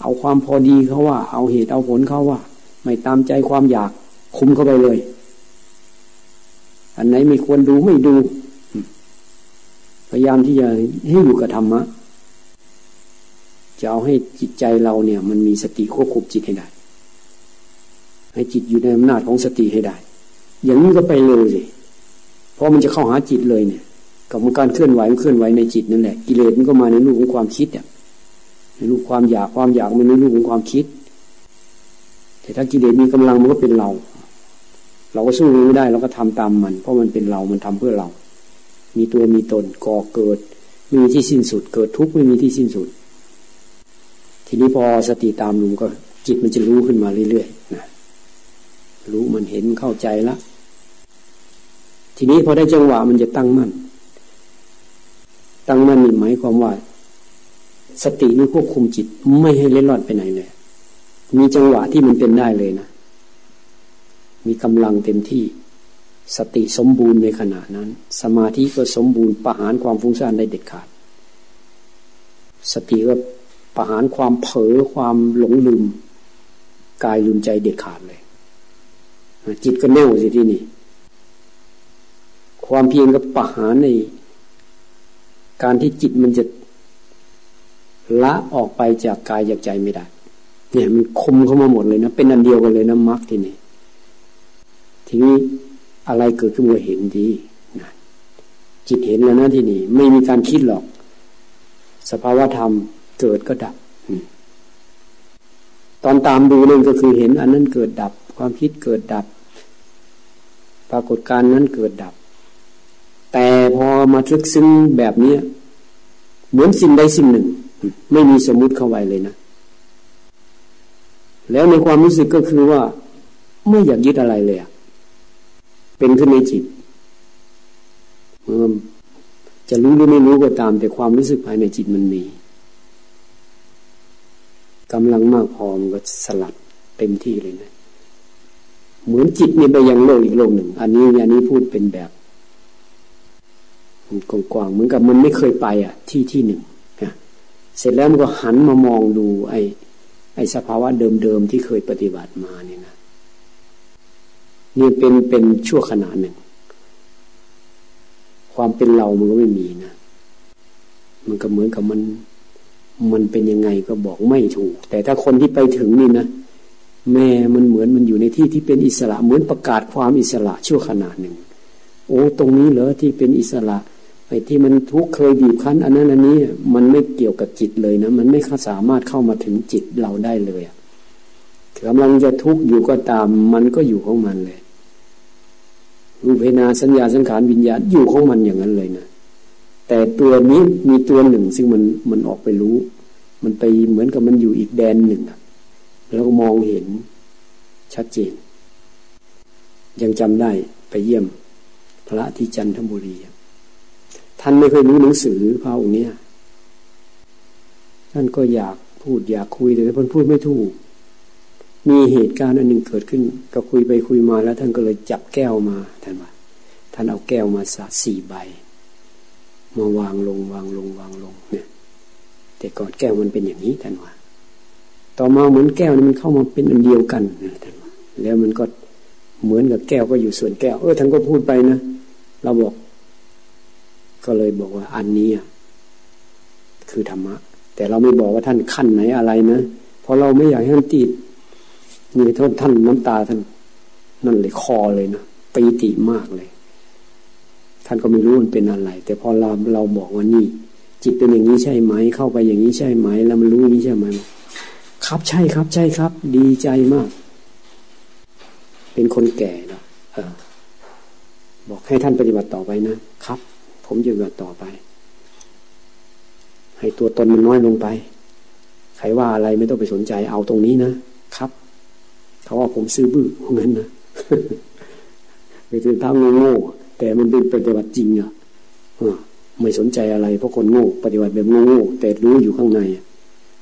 เอาความพอดีเขาว่า เอาเหตุเอาผลเขาว่า ไม่ตามใจความอยากคุมเข้าไปเลย อันไหนไม่ควรดูไม่ดู พยายามที่จะให้อยู่กับธรรมะจะเอาให้จิตใจเราเนี่ย มันมีสติควบคุมจิตให้ได้ ให้จิตอยู่ในอำนาจของสติให้ได้ อย่างนี้ก็ไปเร็วสิเพราะมันจะเข้าหาจิตเลยเนี่ย กับการเคลื่อนไหวมันเคลื่อนไหวในจิตนั่นแหละกิเลสมันก็มาในรูปของความคิดเนี่ยในรูปความอยากความอยากมันในรูปของความคิด แต่ถ้ากิเลสมีกำลังมันก็เป็นเรา เราก็สู้ไม่ได้เราก็ทำตามมัน เพราะมันเป็นเรา มันทำเพื่อเรา มีตัวมีตนก่อเกิดไม่มีที่สิ้นสุด เกิดทุกข์ไม่มีที่สิ้นสุด ทีนี้พอสติตามลุงก็จิตมันจะรู้ขึ้นมาเรื่อยๆนะรู้มันเห็นเข้าใจละทีนี้พอได้จังหวะมันจะตั้งมั่น ตั้งมั่นนี่หมายความว่า สตินี่ควบคุมจิตไม่ให้เล่นรอดไปไหนเลยมีจังหวะที่มันเป็นได้เลยนะ มีกำลังเต็มที่ สติสมบูรณ์ในขณะนั้น สมาธิก็สมบูรณ์ประหารความฟุ้งซ่านได้เด็ดขาด สติก็ประหารความเผลอความหลงลืม กายลืมใจเด็ดขาดเลย จิตก็แน่วสิที่นี่ ความเพียรกับปหารใน การที่จิตมันจะละออกไปจากกายจากใจไม่ได้ เนี่ยมันคมเข้ามาหมดเลยนะ เป็นอันเดียวกันเลยนะมรรคที่นี่ทีนี้อะไรเกิดขึ้นมาเห็นดีนะจิตเห็นแล้วนะที่นี่ไม่มีการคิดหรอก สภาวะธรรมเกิดก็ดับตอนตามดูนั่นก็คือเห็น อันนั้นเกิดดับ ความคิดเกิดดับ ปรากฏการณ์นั้นเกิดดับ พอมาทึกซึ้งแบบนี้เหมือนสิ่งใดสิ่งหนึ่ง ไม่มีสมมุติเข้าไว้เลยนะ แล้วในความรู้สึกก็คือว่า ไม่อยากยึดอะไรเลยอะเป็นขึ้นในจิตจะรู้หรือไม่รู้ก็ตาม แต่ความรู้สึกภายในจิตมันมีกำลังมากพอมันก็สลัดเต็มที่เลยนะ เหมือนจิตนี่ไปยังโลกอีกโลกหนึ่ง อันนี้อันนี้พูดเป็นแบบ กว้างๆเหมือนกับมันไม่เคยไปอะ ที่ที่หนึ่งนะเสร็จแล้วมันก็หันมามองดูไอ้ไอ้สภาวะเดิมๆที่เคยปฏิบัติมาเนี่ยนะนี่เป็นเป็นชั่วขณะหนึ่ง ความเป็นเรามันก็ไม่มีนะมันก็เหมือนกับมัน มันเป็นยังไงก็บอกไม่ถูก แต่ถ้าคนที่ไปถึงนี่นะแม่มันเหมือนมันอยู่ในที่ที่เป็นอิสระ เหมือนประกาศความอิสระชั่วขณะหนึ่ง โอ้ ตรงนี้เหรอที่เป็นอิสระ อ้ที่มันทุกเคยบีบคั้น อันนั้นอันนี้มันไม่เกี่ยวกับจิตเลยนะ มันไม่สามารถเข้ามาถึงจิตเราได้เลยกำลังจะทุกข์อยู่ก็ตาม มันก็อยู่ของมันเลยรูปเวนาสัญญาสังขารวิญญาณอยู่ของมันอย่างนั้นเลยนะแต่ตัวนี้มีตัวหนึ่ง ซึ่งมันมันออกไปรู้ มันไปเหมือนกับมันอยู่อีกแดนหนึ่งแล้วมองเห็นชัดเจน ยังจำได้ไปเยี่ยม พระที่จันทบุรี ท่านไม่เคยรู้หนังสือพระองค์เนี้ยท่านก็อยากพูดอยากคุยแต่ท่านพูดไม่ถูก มีเหตุการณ์อันหนึ่งเกิดขึ้น ก็คุยไปคุยมาแล้ว ท่านก็เลยจับแก้วมาท่านว่าท่านเอาแก้วมาสาสี่ใบ มาวางลงวางลงวางลงเนี่ยแต่ก่อนแก้วมันเป็นอย่างนี้ท่านว่า ต่อมาเหมือนแก้วมันเข้ามาเป็นอันเดียวกันนะท่านว่าแล้วมันก็เหมือนกับแก้วก็อยู่ส่วนแก้ว เออท่านก็พูดไปนะเราบอก ก็เลยบอกว่าอันนี้คือธรรมะ แต่เราไม่บอกว่าท่านขั้นไหนอะไรนะเพราะเราไม่อยากให้ท่านติดมีโทษท่านน้ำตาท่านนั่นเลยคอเลยนะปีติมากเลย ท่านก็ไม่รู้มันเป็นอะไร แต่พอเราเราบอกว่านี่ จิตเป็นอย่างนี้ใช่ไหม เข้าไปอย่างนี้ใช่ไหม แล้วมันรู้อย่างนี้ใช่ไหมครับใช่ครับใช่ครับ ดีใจมาก เป็นคนแก่เนาะบอกให้ท่านปฏิบัติต่อไปนะครับ ผมจะปฏิบัติต่อไป ให้ตัวตนมันน้อยลงไป ใครว่าอะไรไม่ต้องไปสนใจเอาตรงนี้นะครับ เขาว่าผมซื้อบื้อเงินนะไปถือท้างโง่แต่มันเป็นปฏิบัติจริงอะไม่สนใจอะไรเพราะคนโง่ปฏิบัติแบบโง่แต่รู้อยู่ข้างใน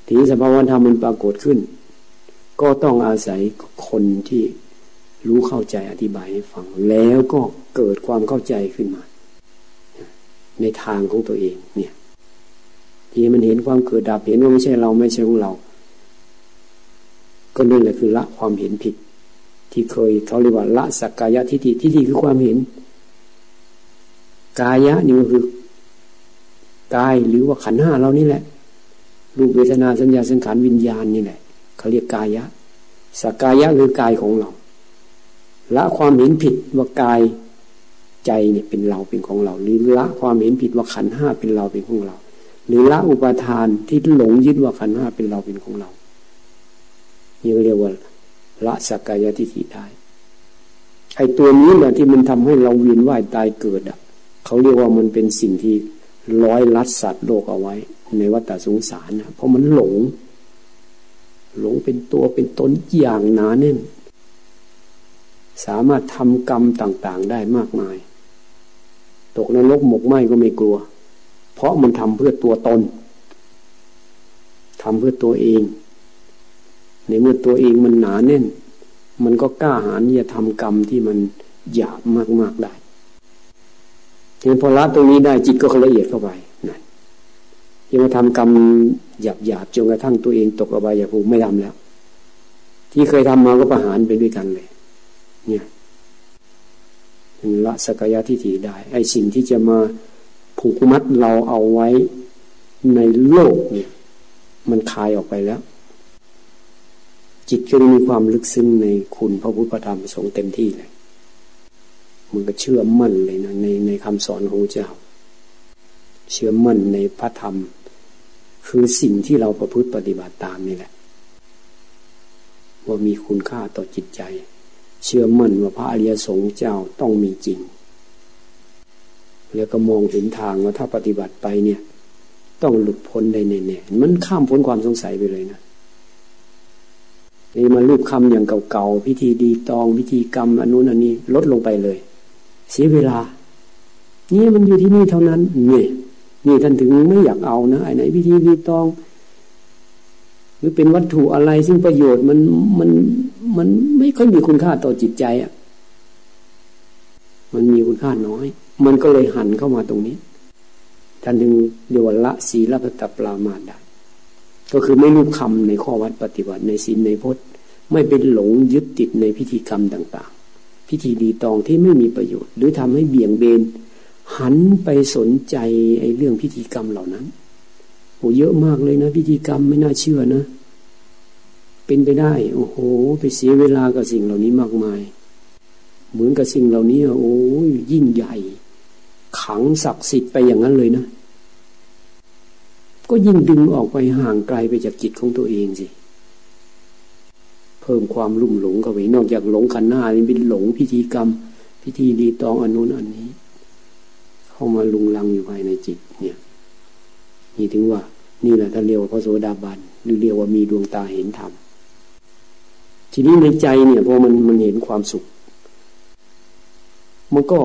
ทีนี้สภาวะธรรมมันปรากฏขึ้น ก็ต้องอาศัยคนที่รู้เข้าใจอธิบายให้ฟัง แล้วก็เกิดความเข้าใจขึ้นมา ในทางของตัวเองเนี่ยที่มันเห็นความเกิดดับเห็นว่าไม่ใช่เราไม่ใช่ของเรา ก็นั่นแหละคือละความเห็นผิด ที่เคยเขาเรียกว่าละสักกายทิฏฐิทิฏฐิคือความเห็น กายะนี่ก็คือกายหรือว่าขันห้าเรานี่แหละ รูปเวทนาสัญญาสังขารวิญญาณนี่แหละเขาเรียกกายะสกายะคือกายของเรา ละความเห็นผิดว่ากาย ใจเนี่ยเป็นเราเป็นของเราหรือละความเห็นผิดว่าขันห้าเป็นเราเป็นของเรา หรือละอุปาทานที่หลงยึดว่าขันห้าเป็นเราเป็นของเรานี่เรียกว่าละสักกายทิฏฐิได้ไอ้ตัวนี้แหละที่มันทำให้เราเวียนว่ายตายเกิดอะเขาเรียกว่ามันเป็นสิ่งที่ร้อยลัดสัตว์โลกเอาไว้ ในวัฏสงสารนะเพราะมันหลง หลงเป็นตัวเป็นตนอย่างหนาแน่น สามารถทำกรรมต่าง ๆ ได้มากมาย ตกนรกหมกไหมก็ไม่กลัว เพราะมันทำเพื่อตัวตนทำเพื่อตัวเอง ในเมื่อตัวเองมันหนาแน่น มันก็กล้าหาญที่จะทำกรรมที่มันหยาบมากๆได้เห็นพอละตรงนี้ได้จิตก็ละเอียดเข้าไปนั่นยังมาทำกรรมหยาบหยาบจนกระทั่งตัวเองตกอบายภูมิไม่ทำแล้ว ที่เคยทำมาก็ประหารไปด้วยกันเลย เนี่ย ละสกยะทิฏฐิได้ ไอสิ่งที่จะมาผูกมัดเราเอาไว้ในโลกเนี่ย มันคายออกไปแล้ว จิตก็ได้มีความลึกซึ้งในคุณพระพุทธธรรมสงเต็มที่เลยมันก็เชื่อมั่นเลยนะในในคำสอนของพระเจ้า เชื่อมั่นในพระธรรม คือสิ่งที่เราประพฤติปฏิบัติตามนี่แหละ ว่ามีคุณค่าต่อจิตใจ เชื่อมั่นว่าพระอริยสงฆ์เจ้าต้องมีจริง แล้วก็มองเห็นทางว่าถ้าปฏิบัติไปเนี่ย ต้องหลุดพ้นได้แน่ๆมันข้ามพ้นความสงสัยไปเลยนะนี่มารูปคำอย่างเก่าๆพิธีดีตองพิธีกรรมอันนู้นอันนี้ ลดลงไปเลย เสียเวลา นี่มันอยู่ที่นี่เท่านั้นนี่นี่ท่านถึงไม่อยากเอานะไอ้ไหนพิธีรีตอง หรือเป็นวัตถุอะไรซึ่งประโยชน์มันมัน มันไม่ค่อยมีคุณค่าต่อจิตใจอะ่ะ มันมีคุณค่าน้อย มันก็เลยหันเข้ามาตรงนี้ท่านถึงเรียกว่าละศีลพัตปรามาได้ก็คือไม่รู้คำในข้อวัดปฏิบัติในศีลในพจน์ ไม่เป็นหลงยึดติดในพิธีกรรมต่าง ๆ พิธีดีตองที่ไม่มีประโยชน์ หรือทำให้เบี่ยงเบน หันไปสนใจไอ้เรื่องพิธีกรรมเหล่านั้นโหเยอะมากเลยนะ พิธีกรรมไม่น่าเชื่อนะ เป็นไปได้ โอ้โห ไปเสียเวลากับสิ่งเหล่านี้มากมาย เหมือนกับสิ่งเหล่านี้โอ้ยยิ่งใหญ่ ขังศักดิ์สิทธิ์ไปอย่างนั้นเลยนะ ก็ยิ่งดึงออกไปห่างไกลไปจากจิตของตัวเองสิเพิ่มความลุ่มหลงเข้าไปนอกจากหลงขันหน้านี่เป็นหลงพิธีกรรม พิธีดีตองอันนู้นอันนี้ เข้ามาลุงลังอยู่ภายในจิตเนี่ยนี่ถึงว่า นี่แหละท่านเรียกว่าพระโสดาบันหรือเรียกว่ามีดวงตาเห็นธรรม ทีนี้ในใจเนี่ยพอมันมันเห็นความสุข มันก็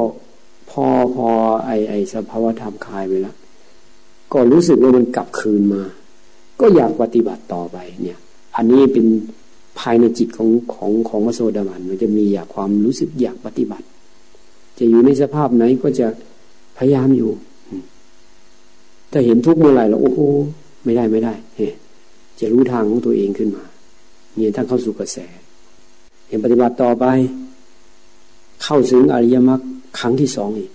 พอพอไอไอสภาวธรรมคลายไปแล้วก็รู้สึกว่ามันกลับคืนมา ก็อยากปฏิบัติต่อไปเนี่ย อันนี้เป็นภายในจิตของของของวโสดาบันมันจะมีอยากความรู้สึกอยากปฏิบัติ จะอยู่ในสภาพไหนก็จะพยายามอยู่ถ้าเห็นทุกเมื่อไหร่แล้วโอ้โหไม่ได้ไม่ได้เฮ้จะรู้ทางของตัวเองขึ้นมา เนี่ยท่านเข้าสู่กระแสเห็นปฏิบัติต่อไป เข้าถึงอริยมรรคครั้งที่สองอีก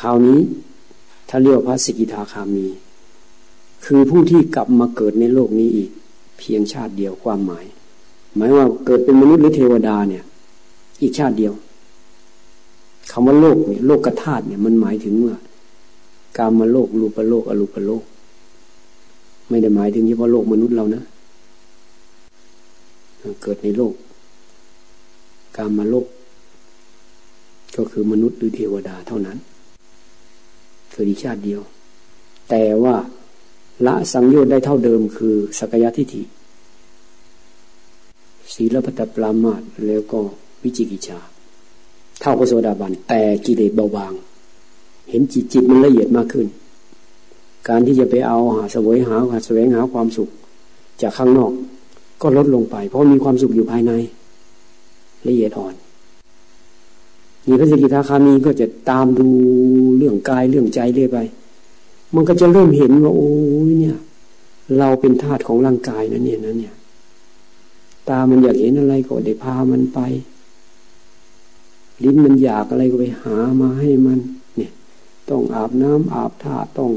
คราวนี้ถ้าเรียกพระสิกิทาคามี คือผู้ที่กลับมาเกิดในโลกนี้อีก เพียงชาติเดียวความหมาย หมายว่าเกิดเป็นมนุษย์หรือเทวดาเนี่ย อีกชาติเดียวคำว่าโลกเนี่ยโลกกธาตุเนี่ยมันหมายถึงว่าการมาโลกรูปโลกอรูปโลก ไม่ได้หมายถึงเฉพาะโลกมนุษย์เรานะ เกิดในโลก การมาโลก ก็คือมนุษย์หรือเทวดาเท่านั้นเกิดอีกชาติเดียว แต่ว่าละสังโยชน์ได้เท่าเดิมคือสกยะทิฏฐิศีลพัตปรามาตแล้วก็วิจิกิจชา เท่าพระโสดาบันแต่กิเลสเบาบาง เห็นจิตจิตมันละเอียดมากขึ้น การที่จะไปเอาหาสวยหาหาแสวงหาความสุข จากข้างนอก ก็ลดลงไป เพราะมีความสุขอยู่ภายใน ละเอียดอ่อนนี่พระสกิทาคามีก็จะตามดูเรื่องกายเรื่องใจเรื่อยไป มันก็จะเริ่มเห็นว่าโอ้ยเนี่ย เราเป็นธาตุของร่างกายนะเนี่ยนะเนี่ย ตามันอยากเห็นอะไรก็ได้พามันไป ลิ้นมันอยากอะไรก็ไปหามาให้มัน เนี่ย ต้องอาบน้ำอาบท่าต้อง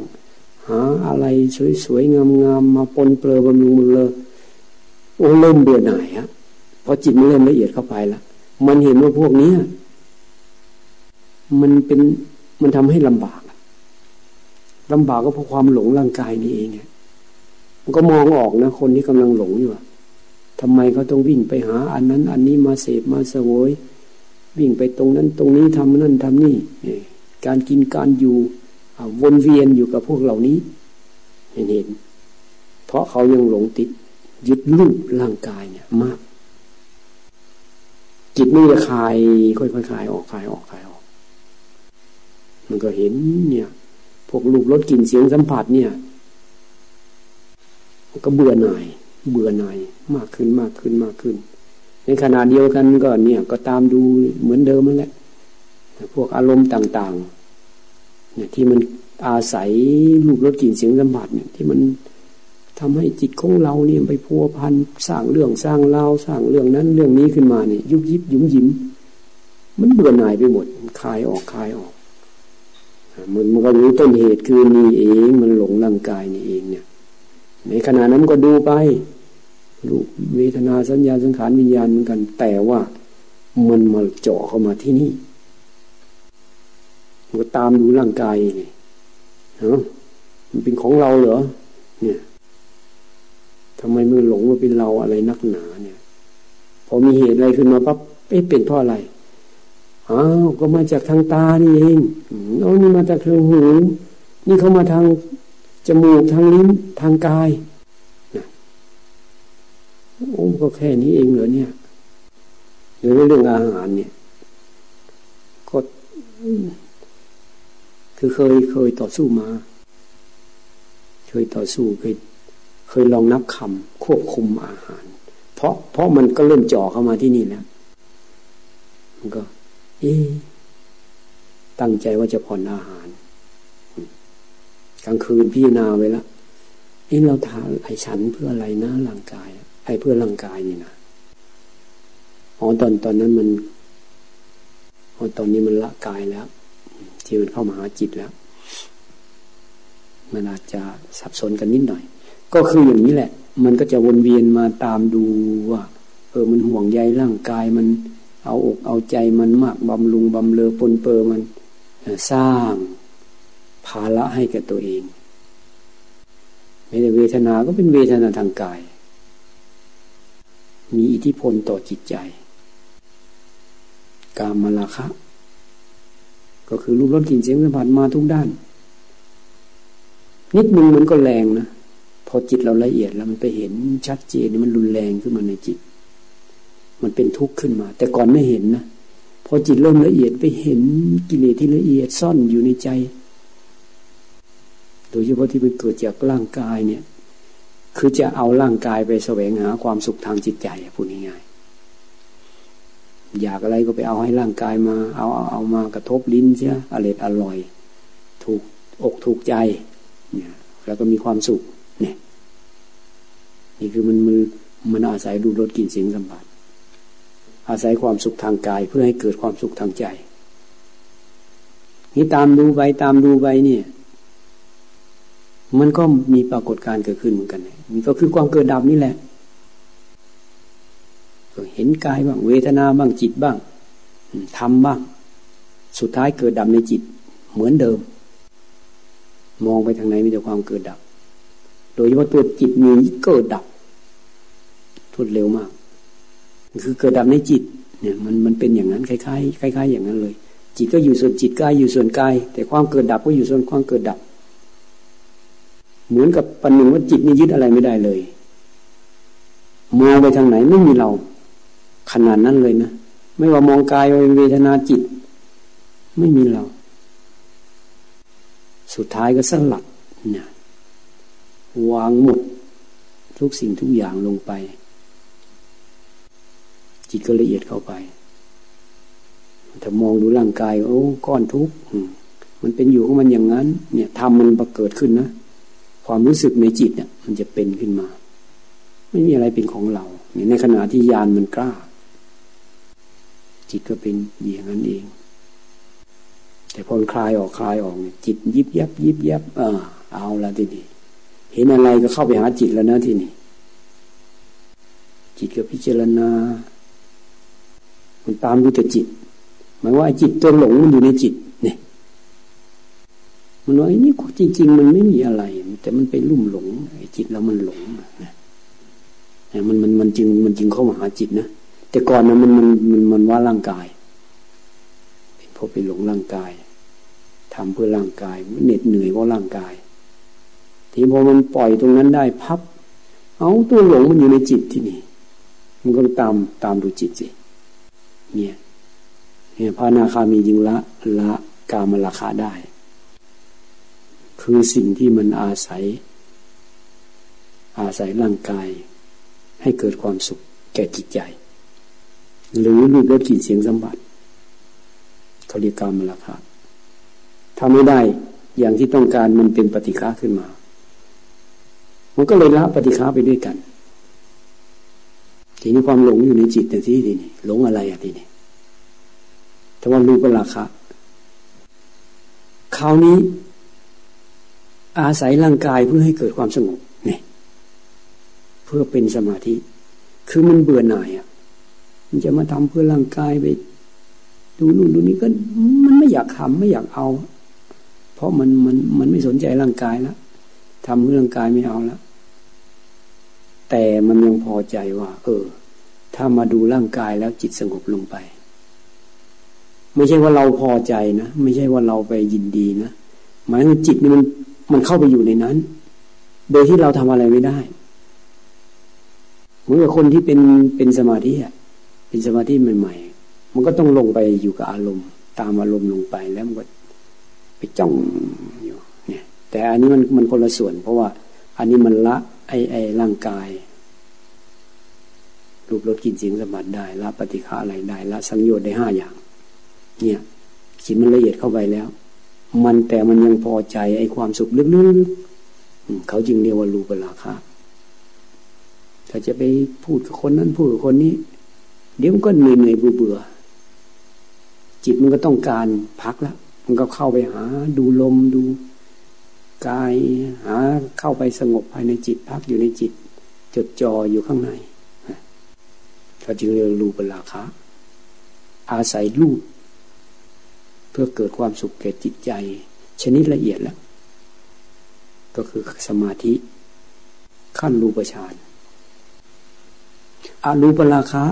หาอะไรสวยๆงามๆมาปนเปื้อบำรุงมันเลย อ้เริ่มเบื่อหน่ายอะพอจิตมันเริ่มละเอียดเข้าไปละมันเห็นว่าพวกนี้มันเป็นมันทำให้ลำบากลำบากก็เพราะความหลงร่างกายนี่เองมันก็มองออกนะ คนที่กำลังหลงอยู่ทำไมเขาต้องวิ่งไปหา อันนั้น อันนี้มาเสพมาสวย วิ่งไปตรงนั้นตรงนี้ทำนั่นทำนี่การกินการอยู่วนเวียนอยู่กับพวกเหล่านี้ เห็นเห็น เพราะเขายังหลงติด ยึดรูปร่างกายเนี่ยมาก จิตมันจะคลายค่อยๆคลายออกคลายออกคลายออก มันก็เห็นเนี่ย พวกรูปรสกลิ่นเสียงสัมผัสเนี่ยมันก็เบื่อหน่าย เบื่อหน่ายมากขึ้นมากขึ้นมากขึ้น ในขณะเดียวกันก็เนี่ยก็ตามดูเหมือนเดิมนั่นแหละพวกอารมณ์ต่าง ๆ เนี่ยที่มันอาศัยรูปรสกลิ่นเสียงสัมผัสเนี่ยที่มัน ทำให้จิตของเราเนี่ยไปพัวพันสร้างเรื่องสร้างเล่าสร้างเรื่องนั้นเรื่องนี้ขึ้นมาเนี่ยยุบยิบยุ่มยิ้ม มันเบื่อหน่ายไปหมดคลายออกคลายออกมันมันก็รู้ต้นเหตุคือนี่เองมันหลงร่างกายนี่เองเนี่ย ในขณะนั้นก็ดูไปรูปเวทนาสัญญาสังขารวิญญาณเหมือนกัน แต่ว่ามันมาเจาะเข้ามาที่นี่มันก็ตามดูร่างกายนี่เนาะมันเป็นของเราเหรอเนี่ย ทำไมมันหลงว่าเป็นเราอะไรนักหนาเนี่ย พอมีเหตุอะไรขึ้นมาปั๊บเอ๊ะเป็นเพราะอะไรอ้าวก็มาจากทางตานี่เองเอานี่มาจากทางหู นี่เขามาทางจมูกทางลิ้นทางกายนะโอ้ก็แค่นี้เองเหรอเนี่ยหรือเรื่องอาหารเนี่ยก็คือเคยเคยต่อสู้มา เคยต่อสู้เคย เคยลองนับคำควบคุมอาหาร เพราะเพราะมันก็เริ่มจ่อเข้ามาที่นี่แล้วมันก็ตั้งใจว่าจะผ่อนอาหาร กลางคืนพี่นาไว้แล้วเอ๊เราทานไอฉันเพื่ออะไรนะร่างกาย ไอเพื่อร่างกายนี่นะอ๋อตอนตอนนั้นมันอ๋อตอนนี้มันละกายแล้วที่มันเข้ามาหาจิตแล้ว มันอาจจะสับสนกันนิดหน่อย ก็คืออย่างนี้แหละ มันก็จะวนเวียนมาตามดูว่า เออมันห่วงใยร่างกายมัน เอาอกเอาใจมันมากบำรุงบำเลอปนเปอมันสร้างภาระให้แก่ตัวเองไม่ได้เวทนาก็เป็นเวทนาทางกาย มีอิทธิพลต่อจิตใจ กามมาลคะ ก็คือรูปรสกลิ่นเสียงสัมผัสมาทุกด้าน นิดนึงมันก็แรงนะ อจิตเราละเอียดแล้วมันไปเห็นชัดเจนมันรุนแรงขึ้นมาในจิต มันเป็นทุกข์ขึ้นมา แต่ก่อนไม่เห็นนะพอจิตเริ่มละเอียดไปเห็นกิเลสที่ละเอียดซ่อนอยู่ในใจ โดยเฉพาะที่มันเกิดจากร่างกายเนี่ย คือจะเอาร่างกายไปแสวงหาความสุขทางจิตใจพูดง่ายๆอยากอะไรก็ไปเอาให้ร่างกายมา เอาเอาเอามากระทบลิ้นเสียอร่อยอร่อย ถูกอกถูกใจเนี่ยแล้วก็มีความสุข เนี่ยนี่คือมันมือมันอาศัยดูรสกลิ่นเสียงสัมผัสอาศัยความสุขทางกายเพื่อให้เกิดความสุขทางใจนี่ตามดูไปตามดูไปเนี่ย มันก็มีปรากฏการเกิดขึ้นเหมือนกันมันก็คือความเกิดดับนี่แหละเห็นกายบ้างเวทนาบ้างจิตบ้างทำบ้าง สุดท้ายเกิดดับในจิต เหมือนเดิม มองไปทางไหนมีแต่ความเกิดดับ โดยเฉพาะตัวจิตมีเกิดดับทุดเร็วมาก คือเกิดดับในจิตเนี่ยมันมันเป็นอย่างนั้นคล้ายๆคล้าย ๆ อย่างนั้นเลย จิตก็อยู่ส่วนจิตกายอยู่ส่วนกายแต่ความเกิดดับก็อยู่ส่วนความเกิดดับ เหมือนกับปันหนึ่งว่าจิตนี่ยึดอะไรไม่ได้เลยมองไปทางไหนไม่มีเรา ขนาดนั้นเลยนะไม่ว่ามองกายเวทนาจิต ไม่มีเรา สุดท้ายก็สลัดเนี่ย วางหมดทุกสิ่งทุกอย่างลงไป จิตก็ละเอียดเข้าไปถ้ามองดูร่างกายโอ้ก้อนทุกข์มันเป็นอยู่ของมันอย่างนั้น เนี่ยทำมันประเกิดขึ้นนะความรู้สึกในจิตเนี่ย มันจะเป็นขึ้นมา ไม่มีอะไรเป็นของเราเนี่ยในขณะที่ยานมันกล้า จิตก็เป็นอย่างนั้นเอง แต่พอคลายออกคลายออกเนี่ยจิตยิบยับยิบยับเออเอาละทีนี้ เห็นอะไรก็เข้าไปหาจิตแล้วนะที่นี้จิตก็พิจารณา มันตามดูแต่จิต หมายว่าจิตตัวหลงมันอยู่ในจิตเนี่ยมันว่าไอ้นี่จริง ๆ มันไม่มีอะไร แต่มันไปลุ่มหลงไอ้จิตแล้วมันหลงนะมันมันมันจึงมันจึงเข้ามาหาจิตนะแต่ก่อนนะมันมันมันมันว่าร่างกายเป็นพอไปหลงร่างกายทำเพื่อร่างกายเหน็ดเหนื่อยเพราะร่างกาย ทีพอมันปล่อยตรงนั้นได้พับ เอาตัวหลงมันอยู่ในจิตที่นี่ มันก็ตามตามดูจิตสิ เนี่ย เนี่ยพระนาคามียิงละละกามราคาได้ คือสิ่งที่มันอาศัย อาศัยร่างกาย ให้เกิดความสุขแก่จิตใจ หรือรูปรสกลิ่นเสียงสัมผัสเขาเรียกกามราคาถ้าไม่ได้อย่างที่ต้องการมันเป็นปฏิฆาขึ้นมา มันก็เลยละปฏิฆาไปด้วยกันทีนี้ความหลงอยู่ในจิตแต่ที่ทีนี้หลงอะไรอะทีนี้แต่ว่ารู้เป็นราคาคราวนี้ อาศัยร่างกายเพื่อให้เกิดความสงบเนี่ยเพื่อเป็นสมาธิ คือมันเบื่อหน่ายอะ มันจะมาทำเพื่อร่างกายไปดูนู่นดูนี่ก็มันไม่อยากทำไม่อยากเอา เพราะมันมันมันไม่สนใจร่างกายแล้ว ทำเพื่องกายไม่เอาแล้วแต่มันยังพอใจว่า เออ ถ้ามาดูร่างกายแล้วจิตสงบลงไป ไม่ใช่ว่าเราพอใจนะ ไม่ใช่ว่าเราไปยินดีนะหมายถึงจิตนี่มันมันเข้าไปอยู่ในนั้น โดยที่เราทำอะไรไม่ได้เหมือนกับคนที่เป็นเป็นสมาธิอะเป็นสมาธิใหม่ๆมันก็ต้องลงไปอยู่กับอารมณ์ ตามอารมณ์ลงไปแล้วมันก็ไปจ้อง แต่อันนี้มันมันคนละส่วน เพราะว่าอันนี้มันละไอ้ไอร่างกาย รูปรสกลิ่นเสียงสมผัสได้ละปฏิฆาอะไรได้ละสังโยชน์ได้ห้าอย่าง เนี่ยจิตมันละเอียดเข้าไปแล้ว มันแต่มันยังพอใจไอ้ความสุขลึกๆเขาจึงเรียกว่ารูปราคะถ้าจะไปพูดกับคนนั้นพูดกับคนนี้ เดี๋ยวมันก็เหนื่อยเหนื่อยเบื่อจิตมันก็ต้องการพักแล้วมันก็เข้าไปหา ดูลมดู กายหาเข้าไปสงบภายในจิตพักอยู่ในจิต จดจ่ออยู่ข้างในเขาจึงเรียกรูปราคะ อาศัยรูป เพื่อเกิดความสุขแก่จิตใจ ชนิดละเอียดแล้ว ก็คือสมาธิขั้นรูปฌานอารูปราคะ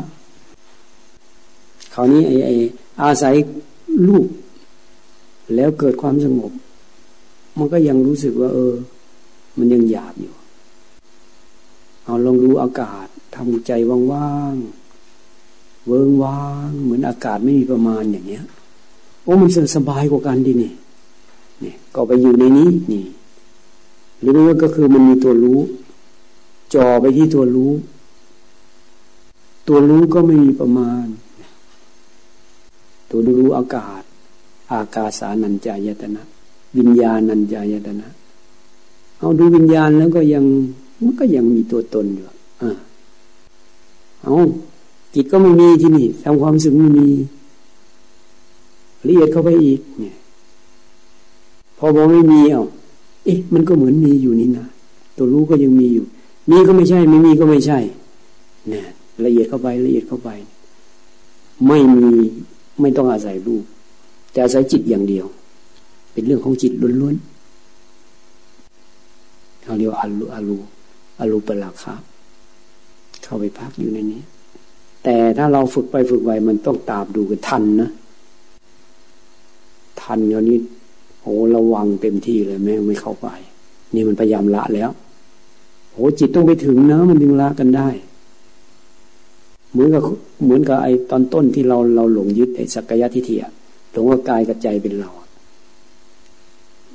คราวนี้ไอ้ไอ้อาศัยรูป แล้วเกิดความสงบ มันก็ยังรู้สึกว่า เออ มันยังหยาบอยู่ เอาลองดูอากาศทำใจว่างๆ เวิงว่าง เหมือนอากาศไม่มีประมาณอย่างเนี้ย โอ้มันสบายกว่ากันดีนี่นี่ก็ไปอยู่ในนี้นี่ หรือว่าก็คือมันมีตัวรู้จ่อไปที่ตัวรู้ ตัวรู้ก็ไม่มีประมาณ ตัวรู้อากาศ อากาสานัญจายตนะ วิญญาณัญญายตนะ เอาดูวิญญาณแล้วก็ยังมันก็ยังมีตัวตนอยู่อ่าเอาจิตก็ไม่มีที่นี่ทำความสึกไม่มีละเอียดเข้าไปอีก เนี่ย พอบอกไม่มีเอาเอ๊ะ มันก็เหมือนมีอยู่นี่นะตัวรู้ก็ยังมีอยู่ มีก็ไม่ใช่ ไม่มีก็ไม่ใช่ เนี่ย ละเอียดเข้าไปละเอียดเข้าไป ไม่มีไม่ต้องอาศัยรูป แต่อาศัยจิตอย่างเดียว เป็นเรื่องของจิตล้วนๆเขาเรียกว่าอารูอารูอารูปราคาเข้าไปพักอยู่ในนี้ แต่ถ้าเราฝึกไปฝึกไปมันต้องตามดูกันทันนะ ทันเดี๋ยวนี้โอ้ระวังเต็มที่เลยแม่ไม่เข้าไป นี่มันพยายามละแล้วโอ้จิตต้องไปถึงนะมันดึงละกันได้ เหมือนกับเหมือนกับไอ้ตอนต้นที่เราเราหลงยึดไอ้สักกายทิฏฐิหลงว่ากายกับใจเป็นเรา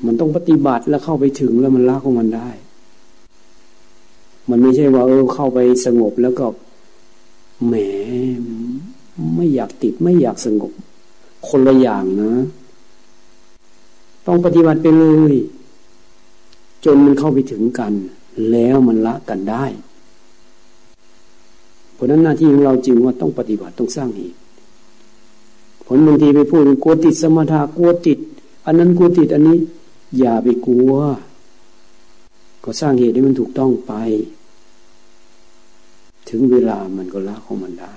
มันต้องปฏิบัติแล้วเข้าไปถึงแล้วมันละของมันได้ มันไม่ใช่ว่า เออเข้าไปสงบแล้วก็แหมไม่อยากติดไม่อยากสงบ คนละอย่างนะ ต้องปฏิบัติไปเลย จนมันเข้าไปถึงกัน แล้วมันละกันได้เพราะนั้นหน้าที่ของเราจริงว่าต้องปฏิบัติต้องสร้างเหตุผลบางทีไปพูดกลัวติดสมถะกลัวติด อันนั้นกลัวติดอันนี้ อย่าไปกลัว ก็สร้างเหตุให้มันถูกต้องไป ถึงเวลามันก็ละของมันได้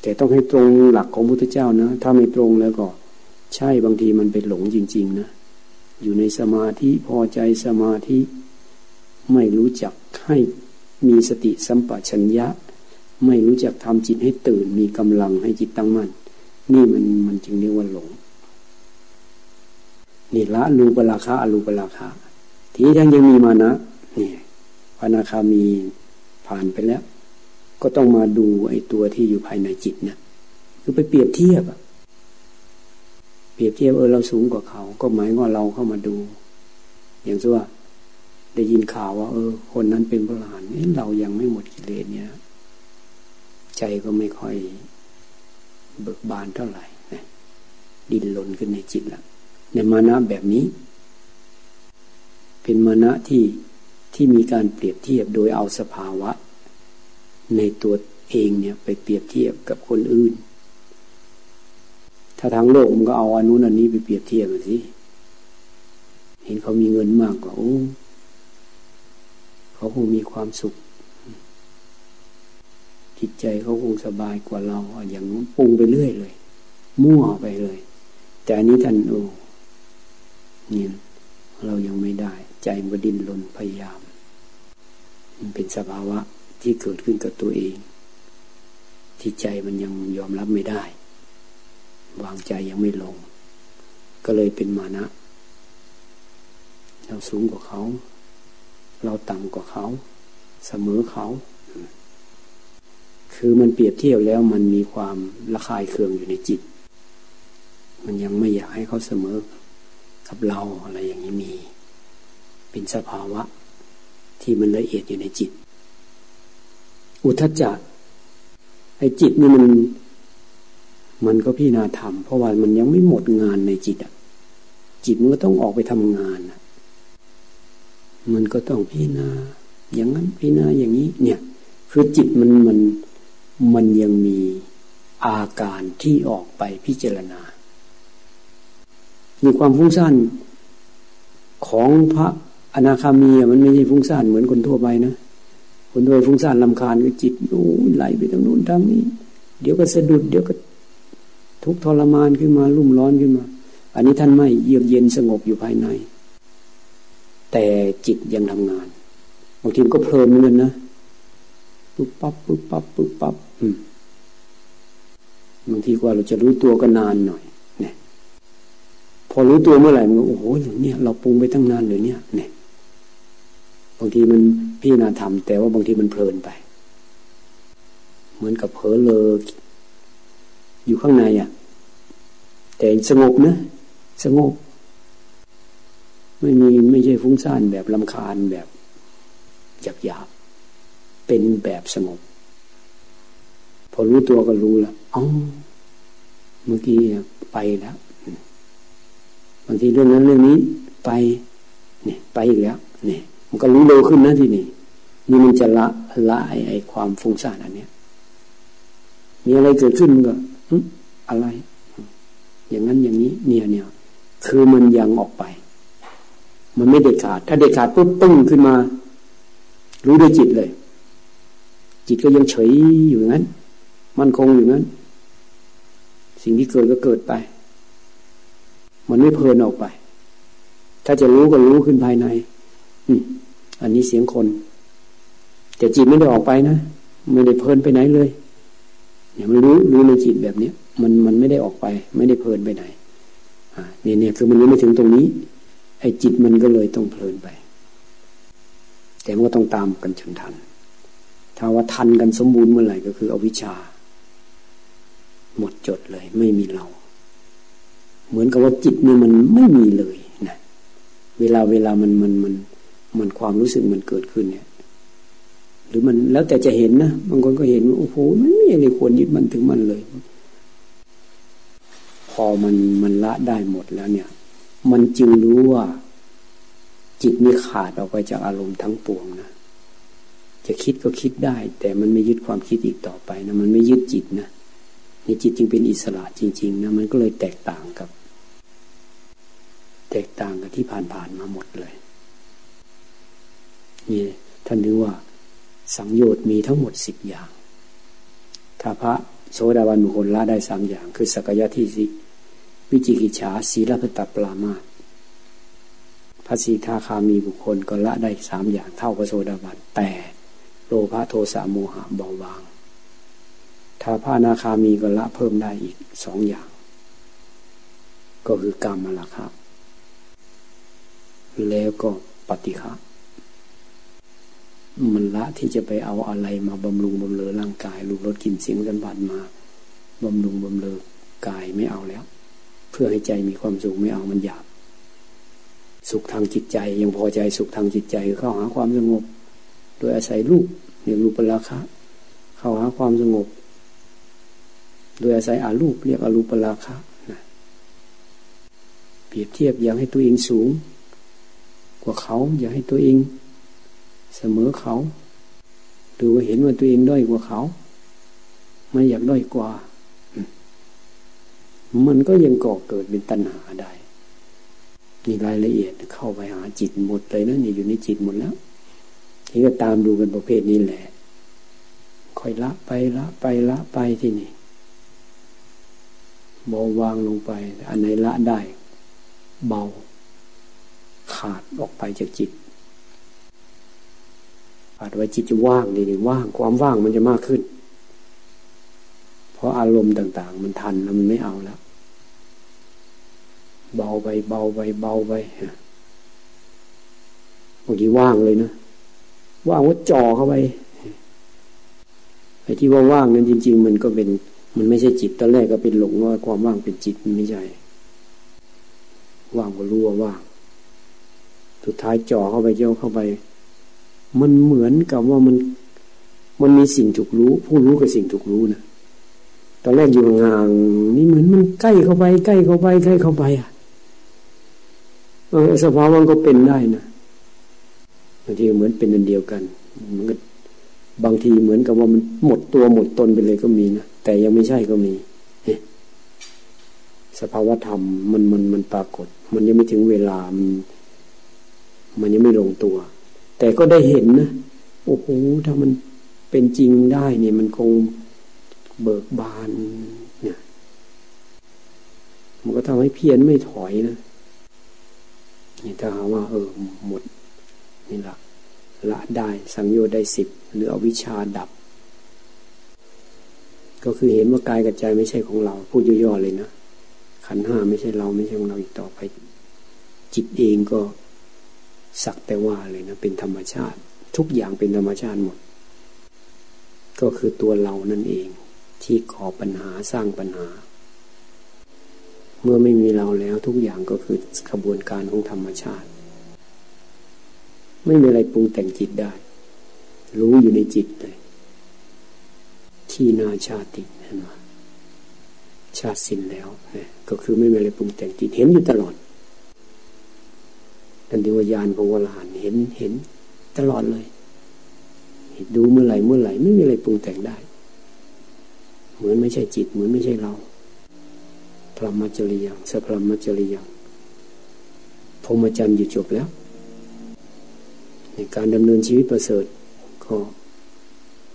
แต่ต้องให้ตรงหลักของพุทธเจ้านะ ถ้าไม่ตรงแล้วก็ ใช่บางทีมันเป็นหลงจริง ๆ นะ อยู่ในสมาธิพอใจสมาธิไม่รู้จักให้มีสติสัมปชัญญะ ไม่รู้จักทำจิตให้ตื่นมีกำลังให้จิตตั้งมั่น นี่มันมันจึงเรียกว่าหลง นี่ละรูปราคาอรูปราคาทีนี้ท่านยังมีมานะนี่พระนาคามีผ่านไปแล้ว ก็ต้องมาดูไอ้ตัวที่อยู่ภายในจิตเนี่ยคือไปเปรียบเทียบเปรียบเทียบเออเราสูงกว่าเขา ก็หมายว่าเราเข้ามาดู อย่างเช่นว่า ได้ยินข่าวว่า เออ คนนั้นเป็นพระอรหันต์เรายังไม่หมดกิเลสเนี่ย ใจก็ไม่ค่อยเบิกบานเท่าไหร่นะดินหล่นขึ้นในจิตแล้ว ในมานะแบบนี้ เป็นมานะที่ที่มีการเปรียบเทียบโดยเอาสภาวะ ในตัวเองเนี่ยไปเปรียบเทียบกับคนอื่น ถ้าทางโลกมันก็เอาอันนู้นอันนี้ไปเปรียบเทียบสิ เห็นเขามีเงินมากกว่าโอ้เขาคงมีความสุข จิตใจเขาคงสบายกว่าเราอย่างนู้นปรุงไปเรื่อยเลย มั่วไปเลย แต่อันนี้ท่านโอ้ เนี่ยเรายังไม่ได้ ใจมันดิ้นรนพยายาม มันเป็นสภาวะที่เกิดขึ้นกับตัวเอง ที่ใจมันยังยอมรับไม่ได้ วางใจยังไม่ลง ก็เลยเป็นมานะ เราสูงกว่าเขา เราต่ำกว่าเขา เสมอเขา คือมันเปรียบเทียบแล้วมันมีความระคายเคืองอยู่ในจิต มันยังไม่อยากให้เขาเสมอ กับเราอะไรอย่างนี้มี เป็นสภาวะที่มันละเอียดอยู่ในจิต อุทจจะไอ้จิตนี่มันมันก็พี่นาธรรมเพราะว่ามันยังไม่หมดงานในจิตอะ จิตมันก็ต้องออกไปทำงานอะ มันก็ต้องพี่นาอย่างนั้นพี่นาอย่างนี้ เนี่ย คือจิตมันมันมันยังมีอาการที่ออกไปพิจารณา มีความฟุ้งซ่านของพระอนาคามีมันไม่ใช่ฟุ้งซ่านเหมือนคนทั่วไปนะคนทั่วไปฟุ้งซ่านลำคาญก็จิตโอ้ไหลไปทางนู้นทางนี้ เดี๋ยวก็สะดุด เดี๋ยวก็ทุกทรมานขึ้นมารุ่มร้อนขึ้นมา อันนี้ท่านไม่เยือกเย็นสงบอยู่ภายใน แต่จิตยังทำงานบางทีก็เพลินเหมือนกันนะปุ๊บปั๊บปุ๊บปั๊บปุ๊บปั๊บบางทีกว่าเราจะรู้ตัวก็นานหน่อย อรู้ตัวเมื่อไหร่มันโอ้โหอย่างเนี้ยเราปรุงไปตั้งนานเลยเนี่ยเนี่ยบางทีมันพี่นาทำแต่ว่าบางทีมันเพลินไป เหมือนกับเผลอเลย อยู่ข้างในอะ แต่สงบนะสงบ ไม่มีไม่ใช่ฟุ้งซ่านแบบลำคาญแบบหยาบหยาบเป็นแบบสงบ พอรู้ตัวก็รู้ล้วอ๋อเมื่อกี้ไปแล้ว บางทีเรื่องนั้นเรื่องนี้ไปเนี่ยไปอีกแล้วเนี่ยมันก็รู้เร็วขึ้นนะที่นี่นี่มันจะละละไอ้ไอความฟุ้งซ่านอันเนี้ยมีอะไรเกิดขึ้นก็อะไร อย่างนั้นอย่างนี้ เนี่ยเนี่ยคือมันยังออกไป มันไม่เด็ดขาด ถ้าเด็ดขาดปุ๊บปึ้งขึ้นมา รู้ด้วยจิตเลย จิตก็ยังเฉยอยู่งนั้น มันคงอยู่นั้น สิ่งที่เกิดก็เกิดไป มันไม่เพลินออกไป ถ้าจะรู้ก็รู้ขึ้นภายในอืมอันนี้เสียงคน แต่จิตไม่ได้ออกไปนะไม่ได้เพลินไปไหนเลยเนี่ยมันรู้รู้ในจิตแบบเนี้ยมันมันไม่ได้ออกไป ไม่ได้เพลินไปไหนอ่าเนี่ยเนี่ยคือมันรู้ไม่ถึงตรงนี้ ไอ้จิตมันก็เลยต้องเพลินไป แต่มันก็ต้องตามกันจนทัน ถ้าว่าทันกันสมบูรณ์เมื่อไหร่ก็คืออวิชชา หมดจดเลย ไม่มีเรา เหมือนกับว่าจิตเนี่ยมันไม่มีเลยนะเวลาเวลามันมันมันมันความรู้สึกมันเกิดขึ้นเนี่ย หรือมันแล้วแต่จะเห็นนะบางคนก็เห็นว่าโอ้โหมันไม่อะไรควรยึดมันถึงมันเลย พอมันมันละได้หมดแล้วเนี่ย มันจึงรู้ว่า จิตนี่ขาดออกไปจากอารมณ์ทั้งปวงนะจะคิดก็คิดได้ แต่มันไม่ยึดความคิดอีกต่อไปนะมันไม่ยึดจิตนะนี่จิตจึงเป็นอิสระจริง ๆ นะ มันก็เลยแตกต่างกับ ตกต่างกับที่ผ่านๆมาหมดเลยนี่ท่านนึกว่า สังโยชน์มีทั้งหมดสิบอย่าง ถ้าพระโสดาบันบุคคลละได้สามอย่าง คือสกยะที่สิวิจิกิจฉาศีลพัตปรามาพระสีทาคามีบุคคลก็ละได้สามอย่างเท่าพระโสดาบัน แต่โลภะโทสะโมหะเบาบาง ถ้าพระนาคามีก็ละเพิ่มได้อีกสองอย่าง ก็คือกรรมละครับ แล้วก็ปฏิฆะมันละที่จะไปเอาอะไรมาบำรุงบำเรอร่างกายรูปรสกลิ่นเสียงกันบันมาบำรุงบำเรอกายไม่เอาแล้ว เพื่อให้ใจมีความสุขไม่เอามันหยาบสุขทางจิตใจ ยังพอใจสุขทางจิตใจเข้าหาความสงบ โดยอาศัยรูปเรียกรูปราคะเข้าหาความสงบ โดยอาศัยอารูปเรียกอารูปราคะนะเปรียบเทียบอยากให้ตัวเองสูง ว่าเขาอยากให้ตัวเอง เสมอเขา หรือว่าเห็นว่าตัวเองด้อยกว่าเขา ไม่อยากด้อยกว่า มันก็ยังก่อเกิดเป็นตัณหาได้นี่รายละเอียดเข้าไปหาจิตหมดเลยนะนี่อยู่ในจิตหมดแล้วนี่ก็ตามดูกันประเภทนี้แหละค่อยละไปละไปละไปที่นี่เบาวางลงไป อันไหนละได้ เบา ขาดออกไปจากจิตอาจว่าจิตจะว่างดีนี่ว่าง ความว่างมันจะมากขึ้น เพราะอารมณ์ต่าง ๆ มันทันแล้วมันไม่เอาแล้ว เบาไปเบาไปเบาไปบางทีว่างเลยนะว่างว่าจ่อเข้าไปไอ้ที่ว่าว่างนั้นจริง ๆ มันก็เป็น มันไม่ใช่จิตตอนแรกก็เป็นหลงว่าความว่างเป็นจิตมันไม่ใช่ว่างก็รู้ว่าว่าง สุดท้ายจ่อเข้าไปเจ้าเข้าไป มันเหมือนกับว่ามันมันมีสิ่งถูกรู้ ผู้รู้กับสิ่งถูกรู้นะตอนแรกอยู่ห่างนี่เหมือนมันใกล้เข้าไป ใกล้เข้าไป ใกล้เข้าไปอะสภาวะมันก็เป็นได้นะบางทีเหมือนเป็นอันเดียวกันมันก็บางทีเหมือนกับว่ามันหมดตัวหมดตนไปเลยก็มีนะแต่ยังไม่ใช่ก็มีสภาวะธรรมมันมันมันปรากฏ มันยังไม่ถึงเวลามัน มันยังไม่ลงตัว แต่ก็ได้เห็นนะโอ้โหถ้ามันเป็นจริงได้เนี่ยมันคงเบิกบานเนี่ยมันก็ทำให้เพียรไม่ถอยนะนี่ถ้าหาว่า เออหมดนี่ละละได้สังโยชน์ได้สิบหรือเอาวิชาดับ ก็คือเห็นว่ากายกับใจไม่ใช่ของเรา พูดย่อๆเลยนะขันห้าไม่ใช่เราไม่ใช่ของเราอีกต่อไป จิตเองก็ สักแต่ว่าเลยนะเป็นธรรมชาติ ทุกอย่างเป็นธรรมชาติหมด ก็คือตัวเรานั่นเอง ที่ก่อปัญหาสร้างปัญหา เมื่อไม่มีเราแล้วทุกอย่างก็คือกระบวนการของธรรมชาติ ไม่มีอะไรปรุงแต่งจิตได้ รู้อยู่ในจิตเลยที่นาชาติเห็นไหมชาติสิ้นแล้วก็คือไม่มีอะไรปรุงแต่งจิตเห็นอยู่ตลอด กันดีวายานของวรหันเห็นเห็น ตลอดเลยดูเมื่อไหร่เมื่อไหร่ไม่มีอะไรปรุงแต่งได้ เหมือนไม่ใช่จิต เหมือนไม่ใช่เราพรหมจริยังสัพรหมจริยังพรหมจรรย์อยู่จบแล้ว ในการดำเนินชีวิตประเสริฐก็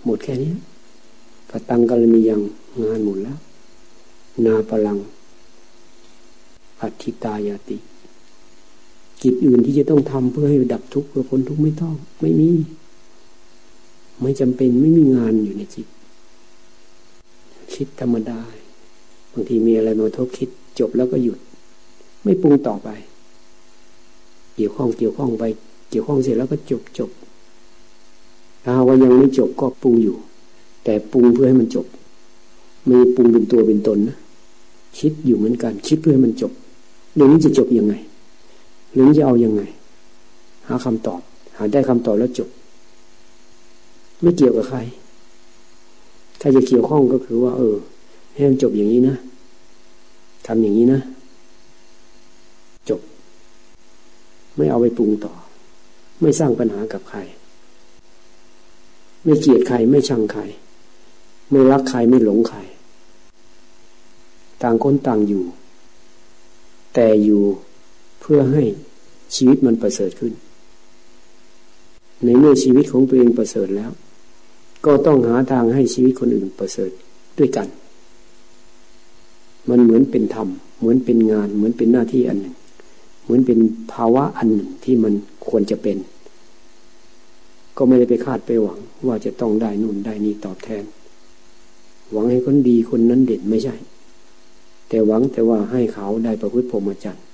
หมดแค่นี้กตังกรณียังงานหมดแล้ว นาพลัง อัติตายาติ กิจอื่นที่จะต้องทำเพื่อให้ดับทุกข์เพื่อพ้นทุกข์ไม่ต้อง ไม่มี ไม่จำเป็นไม่มีงานอยู่ในจิต คิดธรรมดาบางทีมีอะไรมาทบคิด จบแล้วก็หยุด ไม่ปรุงต่อไป เกี่ยวข้องเกี่ยวข้องไป เกี่ยวข้องเสร็จแล้วก็จบจบถ้าว่ายังไม่จบก็ปรุงอยู่ แต่ปรุงเพื่อให้มันจบ ไม่ปรุงเป็นตัวเป็นตนนะคิดอยู่เหมือนกัน คิดเพื่อให้มันจบเรื่องนี้จะจบยังไง หรือจะเอาอยัางไง หาคำตอบ หาได้คำตอบแล้วจบ ไม่เกี่ยวกับใคร ถ้าจะเกี่ยวข้องก็คือว่า เออ ให้มันจบอย่างนี้นะทำอย่างนี้นะ จบ ไม่เอาไปปรุงต่อ ไม่สร้างปัญหากับใคร ไม่เกลียดใคร ไม่ชังใคร ไม่รักใคร ไม่หลงใคร ต่างคนต่างอยู่ แต่อยู่ เพื่อให้ชีวิตมันประเสริฐขึ้น ในเมื่อชีวิตของตัวเองประเสริฐแล้ว ก็ต้องหาทางให้ชีวิตคนอื่นประเสริฐด้วยกัน มันเหมือนเป็นธรรม เหมือนเป็นงาน เหมือนเป็นหน้าที่อันหนึ่ง เหมือนเป็นภาวะอันหนึ่งที่มันควรจะเป็น ก็ไม่ได้ไปคาดไปหวัง ว่าจะต้องได้นู่นได้นี่ตอบแทน หวังให้คนดีคนนั้นเด่นไม่ใช่ แต่หวังแต่ว่าให้เขาได้ประพฤติพรหมจรรย์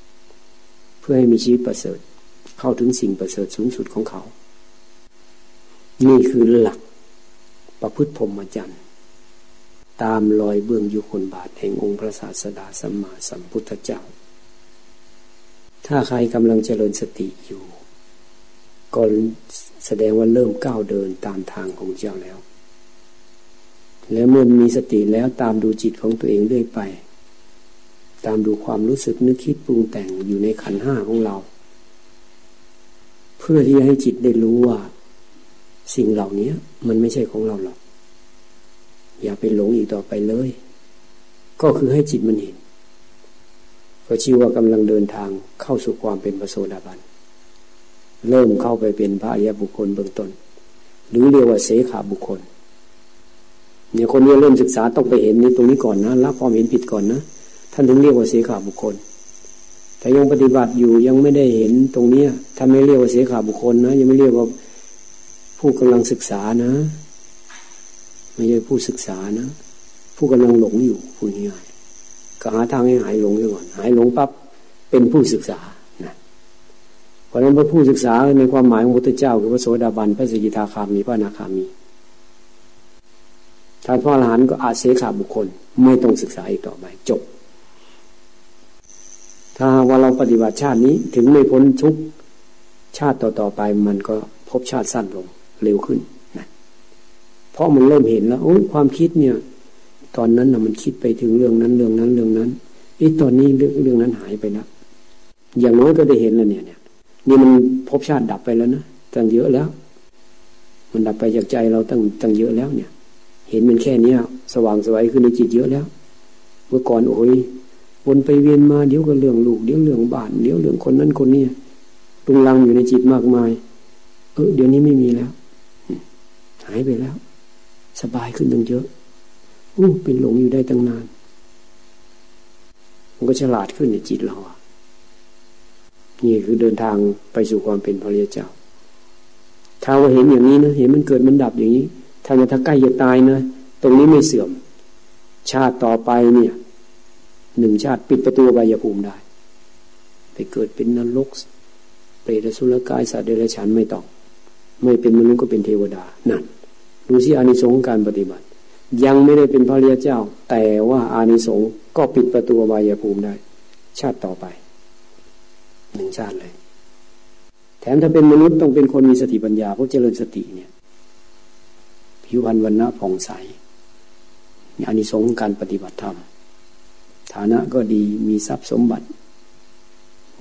พื่อให้มีชีวิตประเสริฐ เข้าถึงสิ่งประเสริฐสูงสุดของเขา นี่คือหลักประพฤติพรหมจรรย์ตามรอยเบื้องยุคนบาทแห่งองค์พระศาสดาสัมมาสัมพุทธเจ้า ถ้าใครกำลังเจริญสติอยู่ ก็แสดงว่าเริ่มก้าวเดินตามทางของเจ้าแล้ว และเมื่อมีสติแล้วตามดูจิตของตัวเองเรื่อยไป ตามดูความรู้สึกนึกคิดปรุงแต่งอยู่ในขันห้าของเรา เพื่อที่ให้จิตได้รู้ว่า สิ่งเหล่านี้มันไม่ใช่ของเราหรอกอย่าไปหลงอีกต่อไปเลย ก็คือให้จิตมันเห็นก็ชื่อว่ากำลังเดินทางเข้าสู่ความเป็นพระโสดาบันเริ่มเข้าไปเป็นพระอริยบุคคลเบื้องต้น หรือเรียกว่าเสขาบุคคลเนี่ยคนนี้เริ่มศึกษาต้องไปเห็นนี้ตรงนี้ก่อนนะรับความเห็นผิดก่อนนะ ท่านถึงเรียกว่าเสขาบุคคล แต่ยังปฏิบัติอยู่ยังไม่ได้เห็นตรงเนี้ยถ้าไม่เรียกว่าเสียขาบุคคลนะ ยังไม่เรียกว่าผู้กำลังศึกษานะ ไม่ใช่ผู้ศึกษานะ ผู้กำลังหลงอยู่พูดง่ายก็หาทางให้หายหลงก่อนหายหลงปั๊บเป็นผู้ศึกษานะเพราะนั้นพระผู้ศึกษาในความหมายของพระพุทธเจ้า คือพระโสดาบันพระสกิทาคามีพระนาคามีถ้าพระอรหันต์ก็อาเสขาบุคคล ไม่ต้องศึกษาอีกต่อไปจบ ถ้าว่าเราปฏิบัติชาตินี้ถึงไม่พ้นทุกชาติต่อๆไปมันก็พบชาติสั้นลงเร็วขึ้นนะเพราะมันเริ่มเห็นแล้วโอ้ความคิดเนี่ย ตอนนั้นนะมันคิดไปถึงเรื่องนั้นเรื่องนั้นเรื่องนั้นอีตอนนี้เรื่องเรื่องนั้นหายไปแล้วอย่างน้อยก็ได้เห็นแล้วเนี่ยเนี่ยนี่มันพบชาติดับไปแล้วนะตั้งเยอะแล้ว มันดับไปจากใจเราตั้งตั้งเยอะแล้วเนี่ย เห็นมันแค่เนี้ย สว่างสวัยขึ้นในจิตเยอะแล้ว เมื่อก่อนโอ้ย วนไปเวียนมาเดี๋ยวก็เรื่องลูกเดี๋ยวเรื่องบ้านเดี๋ยวเรื่องคนนั้นคนนี้ตุงลังอยู่ในจิตมากมาย เออเดี๋ยวนี้ไม่มีแล้ว หายไปแล้ว สบายขึ้นตั้งเยอะอู้เป็นหลงอยู่ได้ตั้งนาน มันก็ฉลาดขึ้นในจิตเราอะนี่คือเดินทางไปสู่ความเป็นพระเรียเจ้า ถ้าว่าเห็นอย่างนี้นะเห็นมันเกิดมันดับอย่างนี้ถ้าถ้าใกล้จะตายนะ ตรงนี้ไม่เสื่อม ชาติต่อไปเนี่ย หนึ่งชาติปิดประตูใบยภูมิได้ ไปเกิดเป็นนรก เปรตสุรกายสัตว์เดรัจฉานไม่ต้อง ไม่เป็นมนุษย์ก็เป็นเทวดา นั่น ดูสิอานิสงส์การปฏิบัติ ยังไม่ได้เป็นพระเรียเจ้า แต่ว่าอานิสงส์ก็ปิดประตูใบยภูมิได้ ชาติต่อไป หนึ่งชาติเลย แถมถ้าเป็นมนุษย์ต้องเป็นคนมีสติปัญญาเพราะเจริญสติเนี่ยผิวพรรณวันณะผ่องใสอานิสงส์การปฏิบัติธรรม ฐานะก็ดีมีทรัพย์สมบัติ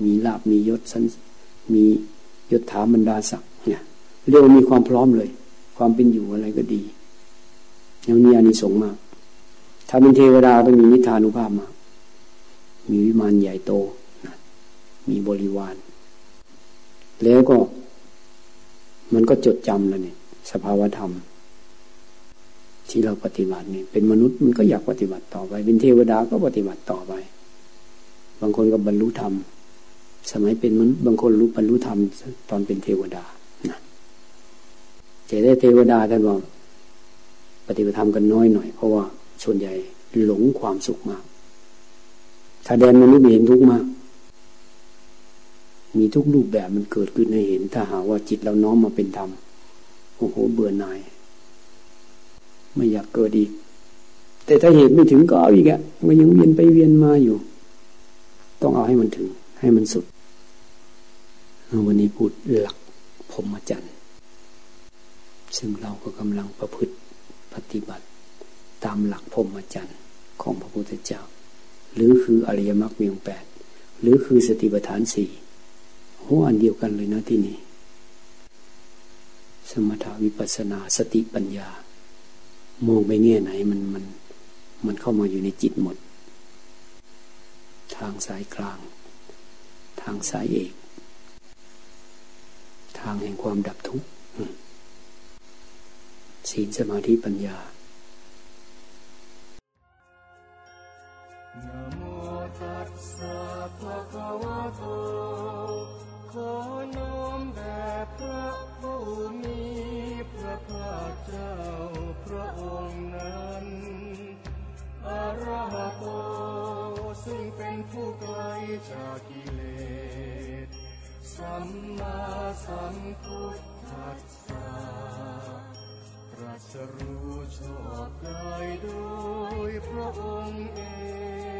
มีลาบมียศสันมียศถาบรรดาศักดิ์เนี่ยเรียกว่ามีความพร้อมเลย ความเป็นอยู่อะไรก็ดียังมีอานิสงส์มาก ถ้าเป็นเทวดาต้องมีนิทานุภาพมาก มีวิมานใหญ่โต มีบริวาร แล้วก็ มันก็จดจำแล้วเนี่ย สภาวธรรม ที่เราปฏิบัตินี่เป็นมนุษย์มันก็อยากปฏิบัติต่อไป เป็นเทวดาก็ปฏิบัติต่อไป บางคนก็บรรลุธรรม สมัยเป็นมนุษย์บางคนรู้บรรลุธรรมตอนเป็นเทวดานะจะได้เทวดาท่านบอกปฏิบัติธรรมกันน้อยหน่อย เพราะว่าส่วนใหญ่หลงความสุขมาก ถ้าแดนมนุษย์เห็นทุกข์มาก มีทุกรูปแบบมันเกิดขึ้นให้เห็น ถ้าหาว่าจิตเราน้อมมาเป็นธรรมโอ้โหเบื่อหน่าย ไม่อยากเกิดอีก แต่ถ้าเหตุไม่ถึงก็เอาอีกอะมันยังเวียนไปเวียนมาอยู่ ต้องเอาให้มันถึง ให้มันสุด วันนี้พูดหลักพรมจันทร์ซึ่งเราก็กำลังประพฤติปฏิบัติ ตามหลักพรมจันทร์ของพระพุทธเจ้า หรือคืออริยมรรคมีองแปดหรือคือสติปัฏฐานสี่หัวอันเดียวกันเลยนะที่นี่สมถาวิปัสนาสติปัญญา มองไปแง่ไหนมันมันมันเข้ามาอยู่ในจิตหมด ทางสายกลาง ทางสายเอก ทางแห่งความดับทุกข์ศีลสมาธิปัญญาขอน้อมแด่พระผู้มีพระภาคเจ้า องค์นั้นอรหโตซึ่งเป็นผู้ไกลจากกิเลส สัมมาสัมพุทธัสสะตรัสรู้ชอบได้โดยพระองค์เอง